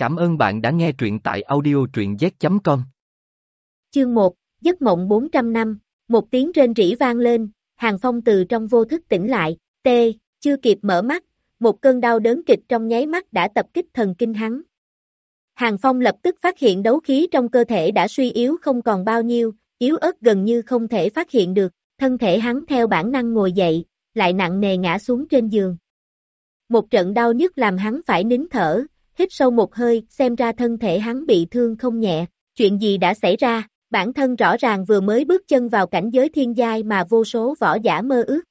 Cảm ơn bạn đã nghe truyện tại audio truyện z.com. Chương 1, Giấc mộng 400 năm, một tiếng rên rỉ vang lên, Hàng Phong từ trong vô thức tỉnh lại, tê, chưa kịp mở mắt, một cơn đau đớn kịch trong nháy mắt đã tập kích thần kinh hắn. Hàng Phong lập tức phát hiện đấu khí trong cơ thể đã suy yếu không còn bao nhiêu, yếu ớt gần như không thể phát hiện được, thân thể hắn theo bản năng ngồi dậy, lại nặng nề ngã xuống trên giường. Một trận đau nhức làm hắn phải nín thở, hít sâu một hơi, xem ra thân thể hắn bị thương không nhẹ, chuyện gì đã xảy ra, bản thân rõ ràng vừa mới bước chân vào cảnh giới thiên giai mà vô số võ giả mơ ước.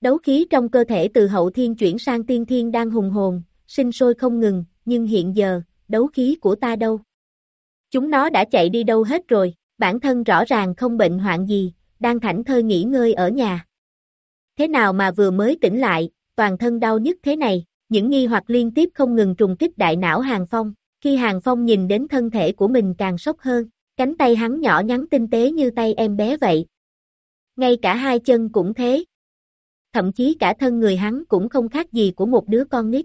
Đấu khí trong cơ thể từ hậu thiên chuyển sang tiên thiên đang hùng hồn, sinh sôi không ngừng, nhưng hiện giờ, đấu khí của ta đâu? Chúng nó đã chạy đi đâu hết rồi, bản thân rõ ràng không bệnh hoạn gì, đang thảnh thơi nghỉ ngơi ở nhà. Thế nào mà vừa mới tỉnh lại, toàn thân đau nhức thế này, những nghi hoặc liên tiếp không ngừng trùng kích đại não Hàng Phong, khi Hàng Phong nhìn đến thân thể của mình càng sốc hơn, cánh tay hắn nhỏ nhắn tinh tế như tay em bé vậy. Ngay cả hai chân cũng thế. Thậm chí cả thân người hắn cũng không khác gì của một đứa con nít.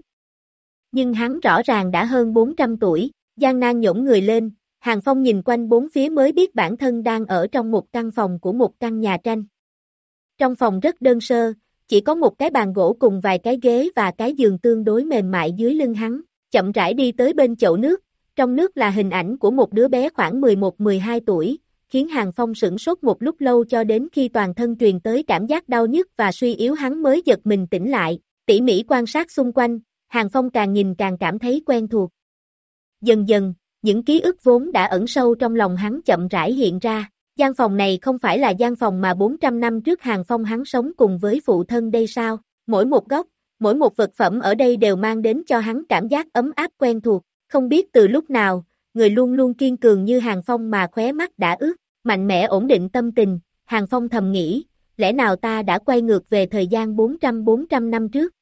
Nhưng hắn rõ ràng đã hơn 400 tuổi, gian nan nhổn người lên, Hàng Phong nhìn quanh bốn phía mới biết bản thân đang ở trong một căn phòng của một căn nhà tranh. Trong phòng rất đơn sơ, chỉ có một cái bàn gỗ cùng vài cái ghế và cái giường tương đối mềm mại dưới lưng hắn, chậm rãi đi tới bên chậu nước, trong nước là hình ảnh của một đứa bé khoảng 11-12 tuổi, khiến Hàng Phong sửng sốt một lúc lâu cho đến khi toàn thân truyền tới cảm giác đau nhức và suy yếu hắn mới giật mình tỉnh lại, tỉ mỉ quan sát xung quanh, Hàng Phong càng nhìn càng cảm thấy quen thuộc. Dần dần, những ký ức vốn đã ẩn sâu trong lòng hắn chậm rãi hiện ra, gian phòng này không phải là gian phòng mà 400 năm trước Hàng Phong hắn sống cùng với phụ thân đây sao, mỗi một góc, mỗi một vật phẩm ở đây đều mang đến cho hắn cảm giác ấm áp quen thuộc, không biết từ lúc nào, người luôn luôn kiên cường như Hàng Phong mà khóe mắt đã ướt, mạnh mẽ ổn định tâm tình, Hàng Phong thầm nghĩ, lẽ nào ta đã quay ngược về thời gian 400-400 năm trước?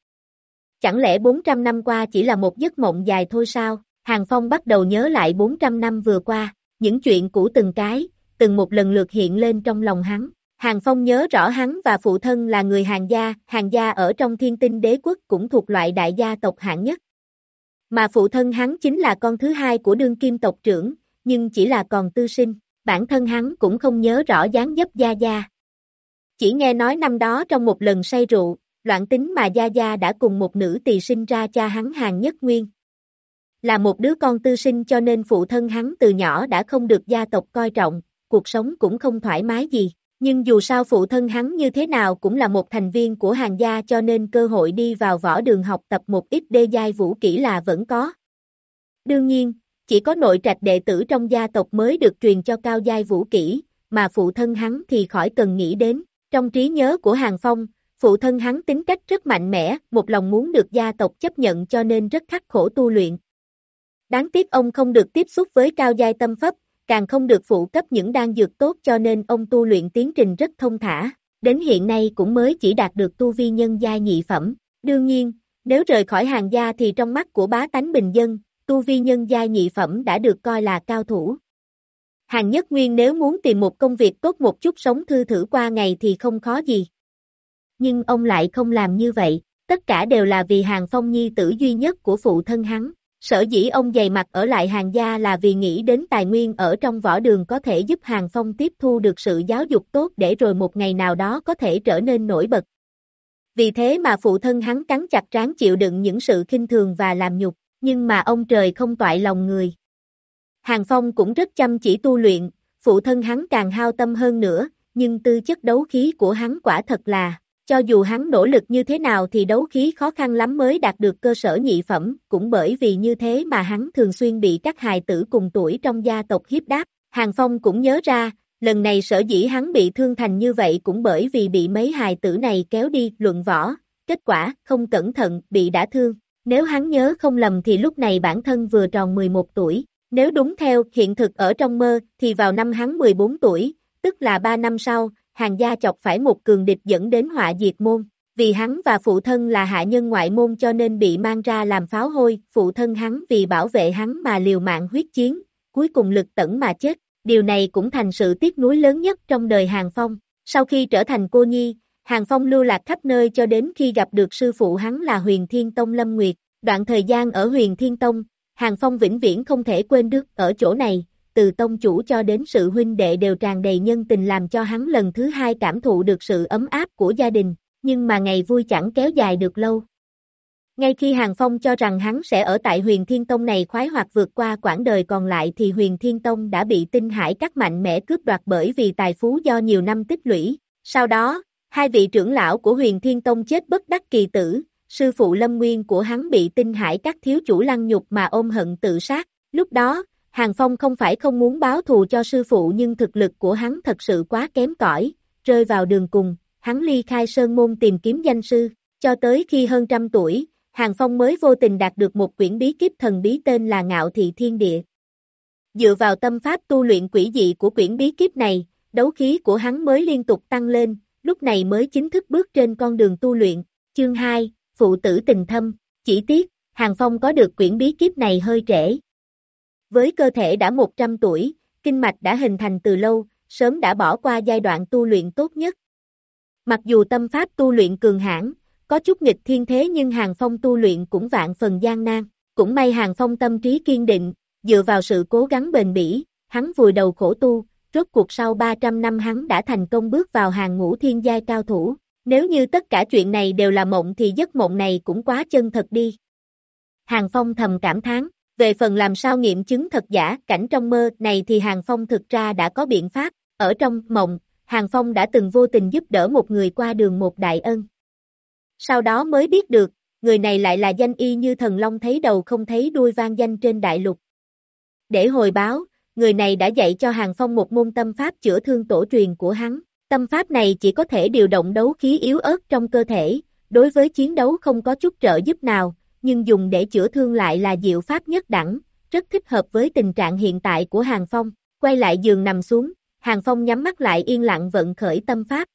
Chẳng lẽ 400 năm qua chỉ là một giấc mộng dài thôi sao? Hàng Phong bắt đầu nhớ lại 400 năm vừa qua, những chuyện cũ từng cái, từng một lần lượt hiện lên trong lòng hắn. Hàng Phong nhớ rõ hắn và phụ thân là người hàng gia, hàng gia ở trong thiên tinh đế quốc cũng thuộc loại đại gia tộc hạng nhất. Mà phụ thân hắn chính là con thứ hai của đương kim tộc trưởng, nhưng chỉ là còn tư sinh, bản thân hắn cũng không nhớ rõ dáng dấp gia gia. Chỉ nghe nói năm đó trong một lần say rượu, loạn tính mà gia gia đã cùng một nữ tỳ sinh ra cha hắn hàng nhất nguyên. Là một đứa con tư sinh cho nên phụ thân hắn từ nhỏ đã không được gia tộc coi trọng, cuộc sống cũng không thoải mái gì. Nhưng dù sao phụ thân hắn như thế nào cũng là một thành viên của hàng gia cho nên cơ hội đi vào võ đường học tập một ít đê giai vũ kỹ là vẫn có. Đương nhiên, chỉ có nội trạch đệ tử trong gia tộc mới được truyền cho cao giai vũ kỹ, mà phụ thân hắn thì khỏi cần nghĩ đến. Trong trí nhớ của Hàng Phong, phụ thân hắn tính cách rất mạnh mẽ, một lòng muốn được gia tộc chấp nhận cho nên rất khắc khổ tu luyện. Đáng tiếc ông không được tiếp xúc với cao giai tâm pháp, càng không được phụ cấp những đan dược tốt cho nên ông tu luyện tiến trình rất thông thả, đến hiện nay cũng mới chỉ đạt được tu vi nhân gia nhị phẩm. Đương nhiên, nếu rời khỏi hàng gia thì trong mắt của bá tánh bình dân, tu vi nhân gia nhị phẩm đã được coi là cao thủ. Hàng nhất nguyên nếu muốn tìm một công việc tốt một chút sống thư thử qua ngày thì không khó gì. Nhưng ông lại không làm như vậy, tất cả đều là vì hàng phong nhi tử duy nhất của phụ thân hắn. Sở dĩ ông dày mặt ở lại hàng gia là vì nghĩ đến tài nguyên ở trong võ đường có thể giúp hàng phong tiếp thu được sự giáo dục tốt để rồi một ngày nào đó có thể trở nên nổi bật. Vì thế mà phụ thân hắn cắn chặt trán chịu đựng những sự khinh thường và làm nhục, nhưng mà ông trời không toại lòng người. Hàng Phong cũng rất chăm chỉ tu luyện, phụ thân hắn càng hao tâm hơn nữa, nhưng tư chất đấu khí của hắn quả thật là cho dù hắn nỗ lực như thế nào thì đấu khí khó khăn lắm mới đạt được cơ sở nhị phẩm, cũng bởi vì như thế mà hắn thường xuyên bị các hài tử cùng tuổi trong gia tộc hiếp đáp. Hàng Phong cũng nhớ ra, lần này sở dĩ hắn bị thương thành như vậy cũng bởi vì bị mấy hài tử này kéo đi luận võ, kết quả không cẩn thận bị đả thương. Nếu hắn nhớ không lầm thì lúc này bản thân vừa tròn 11 tuổi, nếu đúng theo hiện thực ở trong mơ thì vào năm hắn 14 tuổi, tức là 3 năm sau, hàng gia chọc phải một cường địch dẫn đến họa diệt môn. Vì hắn và phụ thân là hạ nhân ngoại môn cho nên bị mang ra làm pháo hôi, phụ thân hắn vì bảo vệ hắn mà liều mạng huyết chiến, cuối cùng lực tẩn mà chết. Điều này cũng thành sự tiếc nuối lớn nhất trong đời Hàng Phong. Sau khi trở thành cô nhi, Hàng Phong lưu lạc khắp nơi cho đến khi gặp được sư phụ hắn là Huyền Thiên Tông Lâm Nguyệt. Đoạn thời gian ở Huyền Thiên Tông, Hàng Phong vĩnh viễn không thể quên được ở chỗ này, từ tông chủ cho đến sự huynh đệ đều tràn đầy nhân tình làm cho hắn lần thứ hai cảm thụ được sự ấm áp của gia đình, nhưng mà ngày vui chẳng kéo dài được lâu. Ngay khi Hàng Phong cho rằng hắn sẽ ở tại huyền Thiên Tông này khoái hoạt vượt qua quãng đời còn lại thì huyền Thiên Tông đã bị tinh hải cắt mạnh mẽ cướp đoạt bởi vì tài phú do nhiều năm tích lũy. Sau đó, hai vị trưởng lão của huyền Thiên Tông chết bất đắc kỳ tử, sư phụ lâm nguyên của hắn bị tinh hải cắt thiếu chủ lăng nhục mà ôm hận tự sát. Lúc đó, Hàng Phong không phải không muốn báo thù cho sư phụ nhưng thực lực của hắn thật sự quá kém cỏi, rơi vào đường cùng, hắn ly khai sơn môn tìm kiếm danh sư, cho tới khi hơn trăm tuổi, Hàng Phong mới vô tình đạt được một quyển bí kíp thần bí tên là Ngạo Thị Thiên Địa. Dựa vào tâm pháp tu luyện quỷ dị của quyển bí kíp này, đấu khí của hắn mới liên tục tăng lên, lúc này mới chính thức bước trên con đường tu luyện. Chương 2, Phụ tử tình thâm, chỉ tiếc, Hàng Phong có được quyển bí kíp này hơi trễ. Với cơ thể đã 100 tuổi, kinh mạch đã hình thành từ lâu, sớm đã bỏ qua giai đoạn tu luyện tốt nhất. Mặc dù tâm pháp tu luyện cường hãn, có chút nghịch thiên thế nhưng Hàng Phong tu luyện cũng vạn phần gian nan, cũng may Hàng Phong tâm trí kiên định, dựa vào sự cố gắng bền bỉ, hắn vùi đầu khổ tu, rốt cuộc sau 300 năm hắn đã thành công bước vào hàng ngũ thiên giai cao thủ, nếu như tất cả chuyện này đều là mộng thì giấc mộng này cũng quá chân thật đi. Hàng Phong thầm cảm thán, về phần làm sao nghiệm chứng thật giả cảnh trong mơ này thì Hàng Phong thực ra đã có biện pháp, ở trong mộng, Hàng Phong đã từng vô tình giúp đỡ một người qua đường một đại ân, sau đó mới biết được, người này lại là danh y như thần long thấy đầu không thấy đuôi vang danh trên đại lục. Để hồi báo, người này đã dạy cho Hàng Phong một môn tâm pháp chữa thương tổ truyền của hắn. Tâm pháp này chỉ có thể điều động đấu khí yếu ớt trong cơ thể, đối với chiến đấu không có chút trợ giúp nào, nhưng dùng để chữa thương lại là diệu pháp nhất đẳng, rất thích hợp với tình trạng hiện tại của Hàng Phong. Quay lại giường nằm xuống, Hàng Phong nhắm mắt lại yên lặng vận khởi tâm pháp,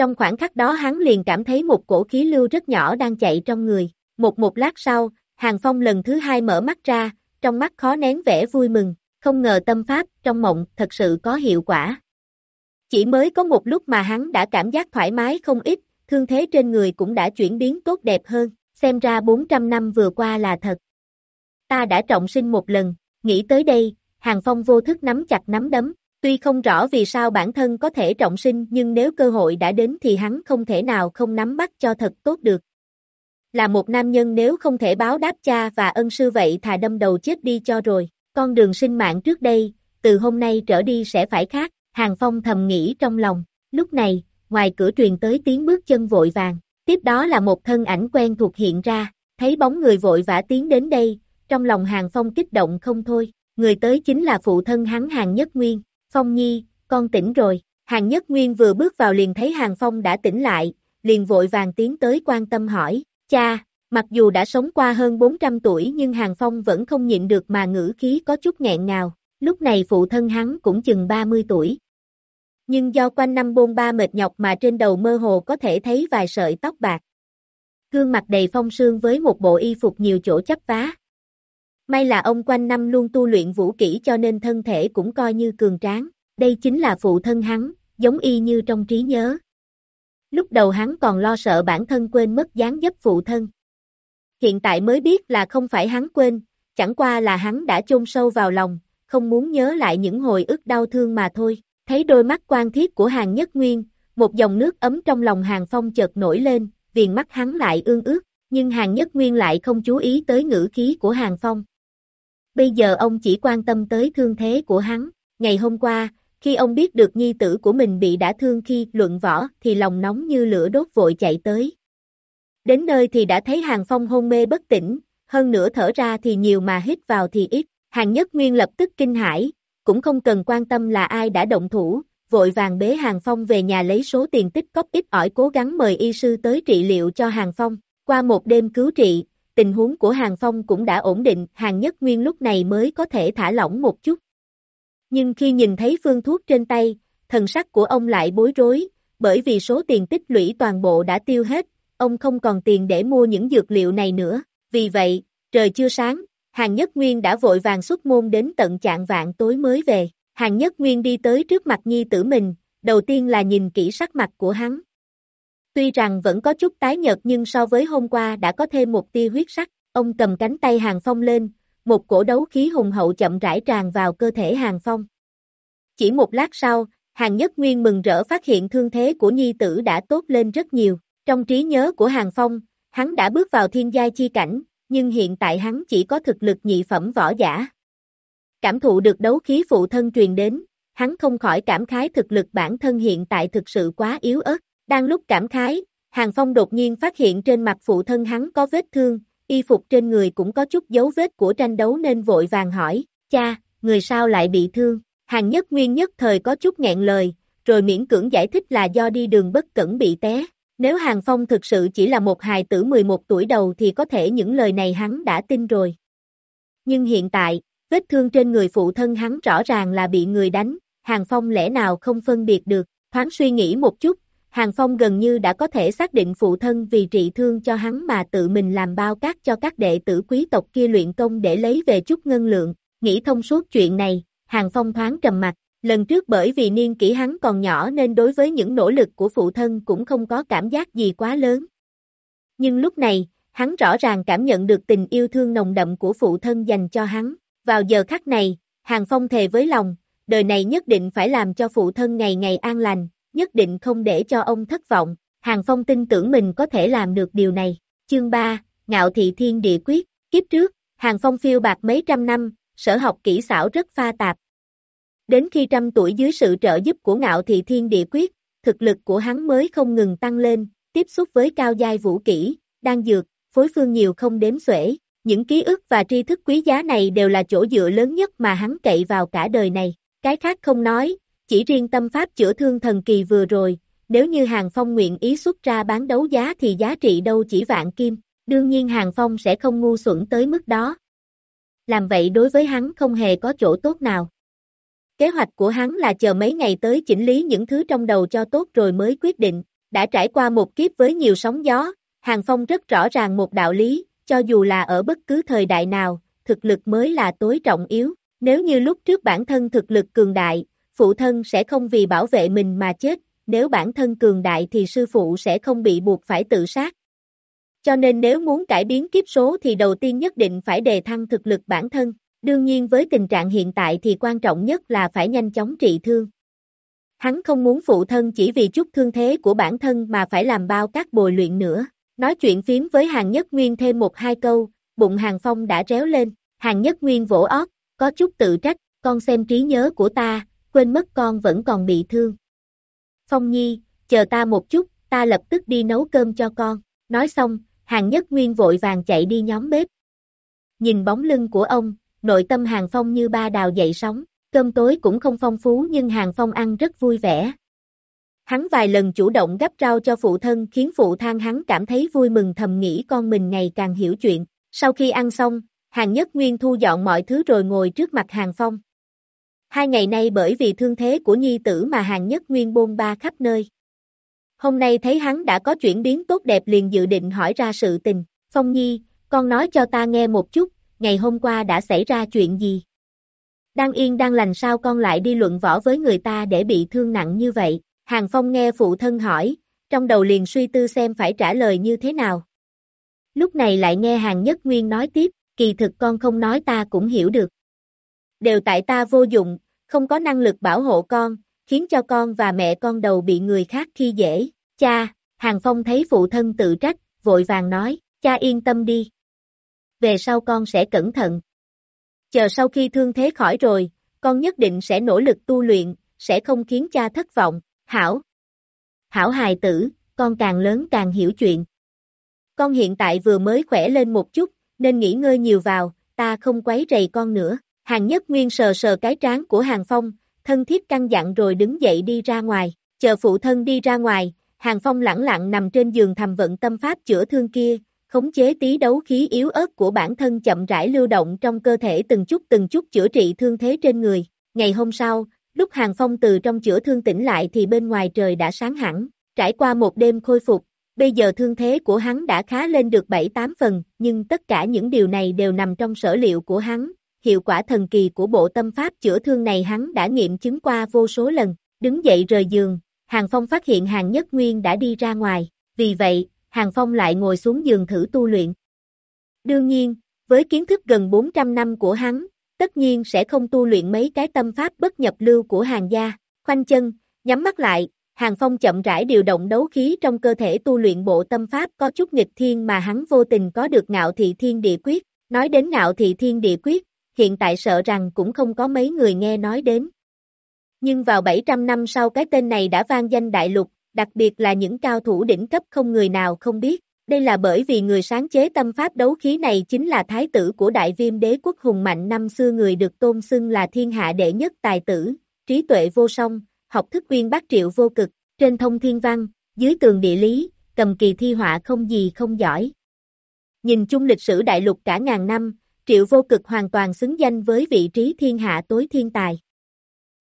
trong khoảng khắc đó hắn liền cảm thấy một cổ khí lưu rất nhỏ đang chạy trong người. Một một lát sau, Hàng Phong lần thứ hai mở mắt ra, trong mắt khó nén vẻ vui mừng, không ngờ tâm pháp trong mộng thật sự có hiệu quả. Chỉ mới có một lúc mà hắn đã cảm giác thoải mái không ít, thương thế trên người cũng đã chuyển biến tốt đẹp hơn, xem ra 400 năm vừa qua là thật. Ta đã trọng sinh một lần, nghĩ tới đây, Hàng Phong vô thức nắm chặt nắm đấm, Tuy không rõ vì sao bản thân có thể trọng sinh nhưng nếu cơ hội đã đến thì hắn không thể nào không nắm bắt cho thật tốt được. Là một nam nhân nếu không thể báo đáp cha và ân sư vậy thà đâm đầu chết đi cho rồi, con đường sinh mạng trước đây, từ hôm nay trở đi sẽ phải khác, Hàng Phong thầm nghĩ trong lòng, lúc này, ngoài cửa truyền tới tiếng bước chân vội vàng, tiếp đó là một thân ảnh quen thuộc hiện ra, thấy bóng người vội vã tiến đến đây, trong lòng Hàng Phong kích động không thôi, người tới chính là phụ thân hắn Hàng Nhất Nguyên, Phong Nhi, con tỉnh rồi. Hàng Nhất Nguyên vừa bước vào liền thấy Hàng Phong đã tỉnh lại, liền vội vàng tiến tới quan tâm hỏi, cha, mặc dù đã sống qua hơn 400 tuổi nhưng Hàng Phong vẫn không nhịn được mà ngữ khí có chút nghẹn ngào, lúc này phụ thân hắn cũng chừng 30 tuổi. Nhưng do quanh năm bôn ba mệt nhọc mà trên đầu mơ hồ có thể thấy vài sợi tóc bạc. Gương mặt đầy phong sương với một bộ y phục nhiều chỗ chấp vá, May là ông quanh năm luôn tu luyện vũ kỹ cho nên thân thể cũng coi như cường tráng, đây chính là phụ thân hắn, giống y như trong trí nhớ. Lúc đầu hắn còn lo sợ bản thân quên mất dáng dấp phụ thân. Hiện tại mới biết là không phải hắn quên, chẳng qua là hắn đã chôn sâu vào lòng, không muốn nhớ lại những hồi ức đau thương mà thôi. Thấy đôi mắt quan thiết của hàng nhất nguyên, một dòng nước ấm trong lòng hàng phong chợt nổi lên, viền mắt hắn lại ương ước, nhưng hàng nhất nguyên lại không chú ý tới ngữ khí của hàng phong. Bây giờ ông chỉ quan tâm tới thương thế của hắn. Ngày hôm qua, khi ông biết được nhi tử của mình bị đã thương khi luận võ thì lòng nóng như lửa đốt vội chạy tới. Đến nơi thì đã thấy Hàng Phong hôn mê bất tỉnh, hơn nữa thở ra thì nhiều mà hít vào thì ít. Hàng Nhất Nguyên lập tức kinh hãi, cũng không cần quan tâm là ai đã động thủ, vội vàng bế Hàng Phong về nhà lấy số tiền tích cóp ít ỏi cố gắng mời y sư tới trị liệu cho Hàng Phong. Qua một đêm cứu trị, tình huống của Hàng Phong cũng đã ổn định, Hàng Nhất Nguyên lúc này mới có thể thả lỏng một chút. Nhưng khi nhìn thấy phương thuốc trên tay, thần sắc của ông lại bối rối, bởi vì số tiền tích lũy toàn bộ đã tiêu hết, ông không còn tiền để mua những dược liệu này nữa. Vì vậy, trời chưa sáng, Hàng Nhất Nguyên đã vội vàng xuất môn đến tận trạng vạn tối mới về. Hàng Nhất Nguyên đi tới trước mặt nhi tử mình, đầu tiên là nhìn kỹ sắc mặt của hắn, Tuy rằng vẫn có chút tái nhợt nhưng so với hôm qua đã có thêm một tia huyết sắc, ông cầm cánh tay Hàng Phong lên, một cổ đấu khí hùng hậu chậm rãi tràn vào cơ thể Hàng Phong. Chỉ một lát sau, Hàng Nhất Nguyên mừng rỡ phát hiện thương thế của nhi tử đã tốt lên rất nhiều. Trong trí nhớ của Hàng Phong, hắn đã bước vào thiên giai chi cảnh, nhưng hiện tại hắn chỉ có thực lực nhị phẩm võ giả. Cảm thụ được đấu khí phụ thân truyền đến, hắn không khỏi cảm khái thực lực bản thân hiện tại thực sự quá yếu ớt. Đang lúc cảm khái, Hàng Phong đột nhiên phát hiện trên mặt phụ thân hắn có vết thương, y phục trên người cũng có chút dấu vết của tranh đấu nên vội vàng hỏi, cha, người sao lại bị thương? Hàng nhất nguyên nhất thời có chút nghẹn lời, rồi miễn cưỡng giải thích là do đi đường bất cẩn bị té. Nếu Hàng Phong thực sự chỉ là một hài tử 11 tuổi đầu thì có thể những lời này hắn đã tin rồi. Nhưng hiện tại, vết thương trên người phụ thân hắn rõ ràng là bị người đánh, Hàng Phong lẽ nào không phân biệt được, thoáng suy nghĩ một chút, Hàng Phong gần như đã có thể xác định phụ thân vì trị thương cho hắn mà tự mình làm bao cát cho các đệ tử quý tộc kia luyện công để lấy về chút ngân lượng, nghĩ thông suốt chuyện này, Hàng Phong thoáng trầm mặt, lần trước bởi vì niên kỷ hắn còn nhỏ nên đối với những nỗ lực của phụ thân cũng không có cảm giác gì quá lớn. Nhưng lúc này, hắn rõ ràng cảm nhận được tình yêu thương nồng đậm của phụ thân dành cho hắn. Vào giờ khắc này, Hàng Phong thề với lòng, đời này nhất định phải làm cho phụ thân ngày ngày an lành, nhất định không để cho ông thất vọng. Hàng Phong tin tưởng mình có thể làm được điều này. Chương 3, Ngạo Thị Thiên Địa Quyết, kiếp trước, Hàng Phong phiêu bạc mấy trăm năm, sở học kỹ xảo rất pha tạp. Đến khi trăm tuổi dưới sự trợ giúp của ngạo thị thiên địa quyết, thực lực của hắn mới không ngừng tăng lên, tiếp xúc với cao giai vũ kỹ, đan dược, phối phương nhiều không đếm xuể. Những ký ức và tri thức quý giá này đều là chỗ dựa lớn nhất mà hắn cậy vào cả đời này. Cái khác không nói, chỉ riêng tâm pháp chữa thương thần kỳ vừa rồi, nếu như Hàng Phong nguyện ý xuất ra bán đấu giá thì giá trị đâu chỉ vạn kim, đương nhiên Hàng Phong sẽ không ngu xuẩn tới mức đó làm vậy đối với hắn không hề có chỗ tốt nào. Kế hoạch của hắn là chờ mấy ngày tới chỉnh lý những thứ trong đầu cho tốt rồi mới quyết định, đã trải qua một kiếp với nhiều sóng gió, Hàng Phong rất rõ ràng một đạo lý, cho dù là ở bất cứ thời đại nào, thực lực mới là tối trọng yếu, nếu như lúc trước bản thân thực lực cường đại, phụ thân sẽ không vì bảo vệ mình mà chết, nếu bản thân cường đại thì sư phụ sẽ không bị buộc phải tự sát, cho nên nếu muốn cải biến kiếp số thì đầu tiên nhất định phải đề thăng thực lực bản thân. Đương nhiên với tình trạng hiện tại thì quan trọng nhất là phải nhanh chóng trị thương. Hắn không muốn phụ thân chỉ vì chút thương thế của bản thân mà phải làm bao các bồi luyện nữa. Nói chuyện phím với hàng nhất nguyên thêm một hai câu, bụng hàng phong đã réo lên, hàng nhất nguyên vỗ ót, có chút tự trách, con xem trí nhớ của ta, quên mất con vẫn còn bị thương. Phong nhi, chờ ta một chút, ta lập tức đi nấu cơm cho con. Nói xong, Hàng Nhất Nguyên vội vàng chạy đi nhóm bếp. Nhìn bóng lưng của ông, nội tâm Hàng Phong như ba đào dậy sóng, cơm tối cũng không phong phú nhưng Hàng Phong ăn rất vui vẻ. Hắn vài lần chủ động gấp rau cho phụ thân khiến phụ than hắn cảm thấy vui mừng thầm nghĩ con mình ngày càng hiểu chuyện. Sau khi ăn xong, Hàng Nhất Nguyên thu dọn mọi thứ rồi ngồi trước mặt Hàng Phong. Hai ngày nay bởi vì thương thế của nhi tử mà Hàng Nhất Nguyên bôn ba khắp nơi. Hôm nay thấy hắn đã có chuyển biến tốt đẹp liền dự định hỏi ra sự tình. Phong Nhi, con nói cho ta nghe một chút, ngày hôm qua đã xảy ra chuyện gì? Đang yên đang lành sao con lại đi luận võ với người ta để bị thương nặng như vậy? Hàng Phong nghe phụ thân hỏi, trong đầu liền suy tư xem phải trả lời như thế nào. Lúc này lại nghe Hàng Nhất Nguyên nói tiếp, kỳ thực con không nói ta cũng hiểu được. Đều tại ta vô dụng, không có năng lực bảo hộ con, khiến cho con và mẹ con đầu bị người khác khi dễ. Cha, Hàng Phong thấy phụ thân tự trách, vội vàng nói, cha yên tâm đi. Về sau con sẽ cẩn thận. Chờ sau khi thương thế khỏi rồi, con nhất định sẽ nỗ lực tu luyện, sẽ không khiến cha thất vọng. Hảo. Hảo hài tử, con càng lớn càng hiểu chuyện. Con hiện tại vừa mới khỏe lên một chút, nên nghỉ ngơi nhiều vào, ta không quấy rầy con nữa. Hàng nhất nguyên sờ sờ cái trán của Hàng Phong, thân thiết căng dặn rồi đứng dậy đi ra ngoài, chờ phụ thân đi ra ngoài, Hàng Phong lẳng lặng nằm trên giường thầm vận tâm pháp chữa thương kia, khống chế tí đấu khí yếu ớt của bản thân chậm rãi lưu động trong cơ thể từng chút từng chút chữa trị thương thế trên người. Ngày hôm sau, lúc Hàng Phong từ trong chữa thương tỉnh lại thì bên ngoài trời đã sáng hẳn, trải qua một đêm khôi phục, bây giờ thương thế của hắn đã khá lên được 7-8 phần, nhưng tất cả những điều này đều nằm trong sở liệu của hắn, hiệu quả thần kỳ của bộ tâm pháp chữa thương này hắn đã nghiệm chứng qua vô số lần, đứng dậy rời giường, Hàng Phong phát hiện Hàng Nhất Nguyên đã đi ra ngoài, vì vậy, Hàng Phong lại ngồi xuống giường thử tu luyện. Đương nhiên, Với kiến thức gần 400 năm của hắn, tất nhiên sẽ không tu luyện mấy cái tâm pháp bất nhập lưu của hàng gia. Khoanh chân, nhắm mắt lại, Hàng Phong chậm rãi điều động đấu khí trong cơ thể tu luyện bộ tâm pháp có chút nghịch thiên mà hắn vô tình có được ngạo thị thiên địa quyết. Nói đến ngạo thị thiên địa quyết, hiện tại sợ rằng cũng không có mấy người nghe nói đến. Nhưng vào 700 năm sau cái tên này đã vang danh đại lục, đặc biệt là những cao thủ đỉnh cấp không người nào không biết. Đây là bởi vì người sáng chế tâm pháp đấu khí này chính là thái tử của đại viêm đế quốc hùng mạnh năm xưa người được tôn xưng là thiên hạ đệ nhất tài tử, trí tuệ vô song, học thức uyên bác triệu vô cực, trên thông thiên văn, dưới tường địa lý, cầm kỳ thi họa không gì không giỏi. Nhìn chung lịch sử đại lục cả ngàn năm, triệu vô cực hoàn toàn xứng danh với vị trí thiên hạ tối thiên tài.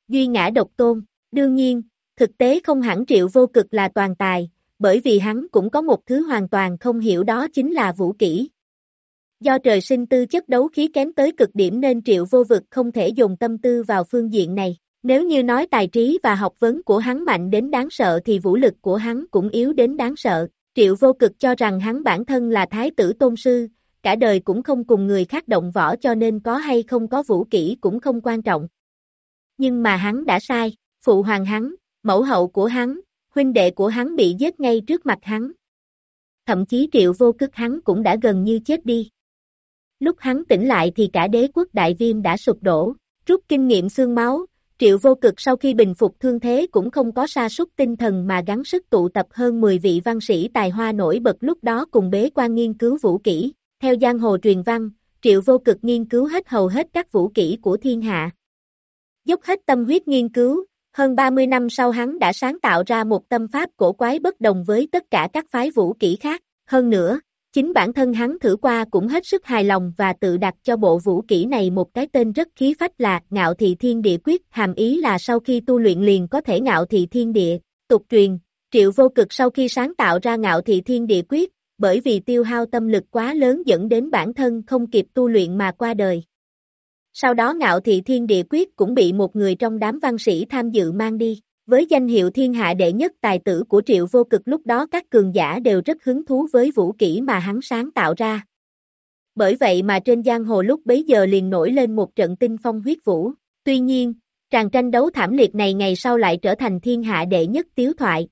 Duy ngã độc tôn, đương nhiên, thực tế không hẳn triệu vô cực là toàn tài, bởi vì hắn cũng có một thứ hoàn toàn không hiểu đó chính là vũ kỹ. Do trời sinh tư chất đấu khí kém tới cực điểm nên triệu vô vực không thể dùng tâm tư vào phương diện này. Nếu như nói tài trí và học vấn của hắn mạnh đến đáng sợ thì vũ lực của hắn cũng yếu đến đáng sợ. Triệu vô cực cho rằng hắn bản thân là thái tử tôn sư, cả đời cũng không cùng người khác động võ cho nên có hay không có vũ kỹ cũng không quan trọng. Nhưng mà hắn đã sai, phụ hoàng hắn, mẫu hậu của hắn, huynh đệ của hắn bị giết ngay trước mặt hắn. Thậm chí triệu vô cực hắn cũng đã gần như chết đi. Lúc hắn tỉnh lại thì cả đế quốc đại viêm đã sụp đổ, rút kinh nghiệm xương máu, triệu vô cực sau khi bình phục thương thế cũng không có sa sút tinh thần mà gắng sức tụ tập hơn 10 vị văn sĩ tài hoa nổi bật lúc đó cùng bế quan nghiên cứu vũ kỹ. Theo giang hồ truyền văn, triệu vô cực nghiên cứu hết hầu hết các vũ kỹ của thiên hạ. Dốc hết tâm huyết nghiên cứu, hơn 30 năm sau hắn đã sáng tạo ra một tâm pháp cổ quái bất đồng với tất cả các phái vũ kỹ khác. Hơn nữa, chính bản thân hắn thử qua cũng hết sức hài lòng và tự đặt cho bộ vũ kỹ này một cái tên rất khí phách là ngạo thị thiên địa quyết, hàm ý là sau khi tu luyện liền có thể ngạo thị thiên địa. Tục truyền, triệu vô cực sau khi sáng tạo ra ngạo thị thiên địa quyết, bởi vì tiêu hao tâm lực quá lớn dẫn đến bản thân không kịp tu luyện mà qua đời. Sau đó ngạo thị thiên địa quyết cũng bị một người trong đám văn sĩ tham dự mang đi. Với danh hiệu thiên hạ đệ nhất tài tử của triệu vô cực lúc đó các cường giả đều rất hứng thú với vũ kỹ mà hắn sáng tạo ra. Bởi vậy mà trên giang hồ lúc bấy giờ liền nổi lên một trận tinh phong huyết vũ. Tuy nhiên, tràng tranh đấu thảm liệt này ngày sau lại trở thành thiên hạ đệ nhất tiếu thoại.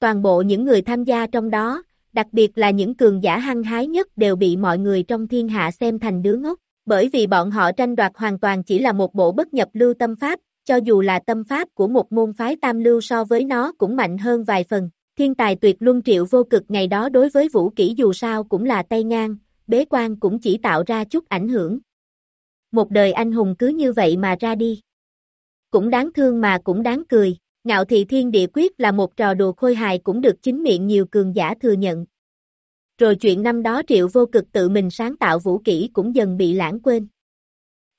Toàn bộ những người tham gia trong đó, đặc biệt là những cường giả hăng hái nhất đều bị mọi người trong thiên hạ xem thành đứa ngốc bởi vì bọn họ tranh đoạt hoàn toàn chỉ là một bộ bất nhập lưu tâm pháp, cho dù là tâm pháp của một môn phái tam lưu so với nó cũng mạnh hơn vài phần. Thiên tài tuyệt luân triệu vô cực ngày đó đối với vũ kỹ dù sao cũng là tay ngang, bế quan cũng chỉ tạo ra chút ảnh hưởng. Một đời anh hùng cứ như vậy mà ra đi. Cũng đáng thương mà cũng đáng cười, ngạo thị thiên địa quyết là một trò đùa khôi hài cũng được chính miệng nhiều cường giả thừa nhận, rồi chuyện năm đó triệu vô cực tự mình sáng tạo vũ kỹ cũng dần bị lãng quên.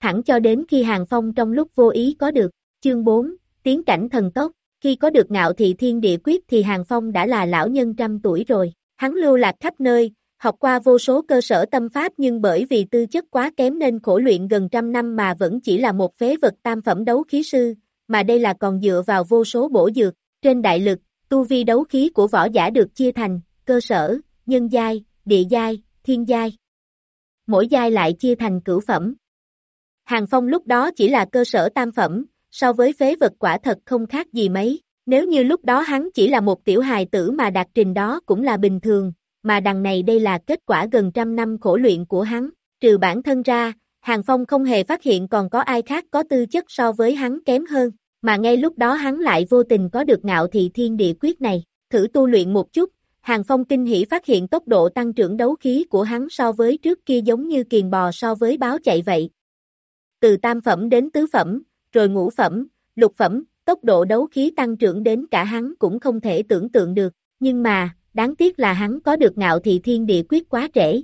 Thẳng cho đến khi Hàng Phong trong lúc vô ý có được, chương 4, tiến cảnh thần tốc, khi có được ngạo thị thiên địa quyết thì Hàng Phong đã là lão nhân trăm tuổi rồi, hắn lưu lạc khắp nơi, học qua vô số cơ sở tâm pháp nhưng bởi vì tư chất quá kém nên khổ luyện gần trăm năm mà vẫn chỉ là một phế vật tam phẩm đấu khí sư, mà đây là còn dựa vào vô số bổ dược, trên đại lực, tu vi đấu khí của võ giả được chia thành, cơ sở, nhân giai, địa giai, thiên giai. Mỗi giai lại chia thành cửu phẩm. Hàng Phong lúc đó chỉ là cơ sở tam phẩm, so với phế vật quả thật không khác gì mấy. Nếu như lúc đó hắn chỉ là một tiểu hài tử mà đạt trình đó cũng là bình thường, mà đằng này đây là kết quả gần trăm năm khổ luyện của hắn. Trừ bản thân ra, Hàng Phong không hề phát hiện còn có ai khác có tư chất so với hắn kém hơn, mà ngay lúc đó hắn lại vô tình có được ngạo thị thiên địa quyết này. Thử tu luyện một chút, Hàng Phong kinh hỉ phát hiện tốc độ tăng trưởng đấu khí của hắn so với trước kia giống như kiền bò so với báo chạy vậy. Từ tam phẩm đến tứ phẩm, rồi ngũ phẩm, lục phẩm, tốc độ đấu khí tăng trưởng đến cả hắn cũng không thể tưởng tượng được, nhưng mà, đáng tiếc là hắn có được ngạo thị thiên địa quyết quá trễ.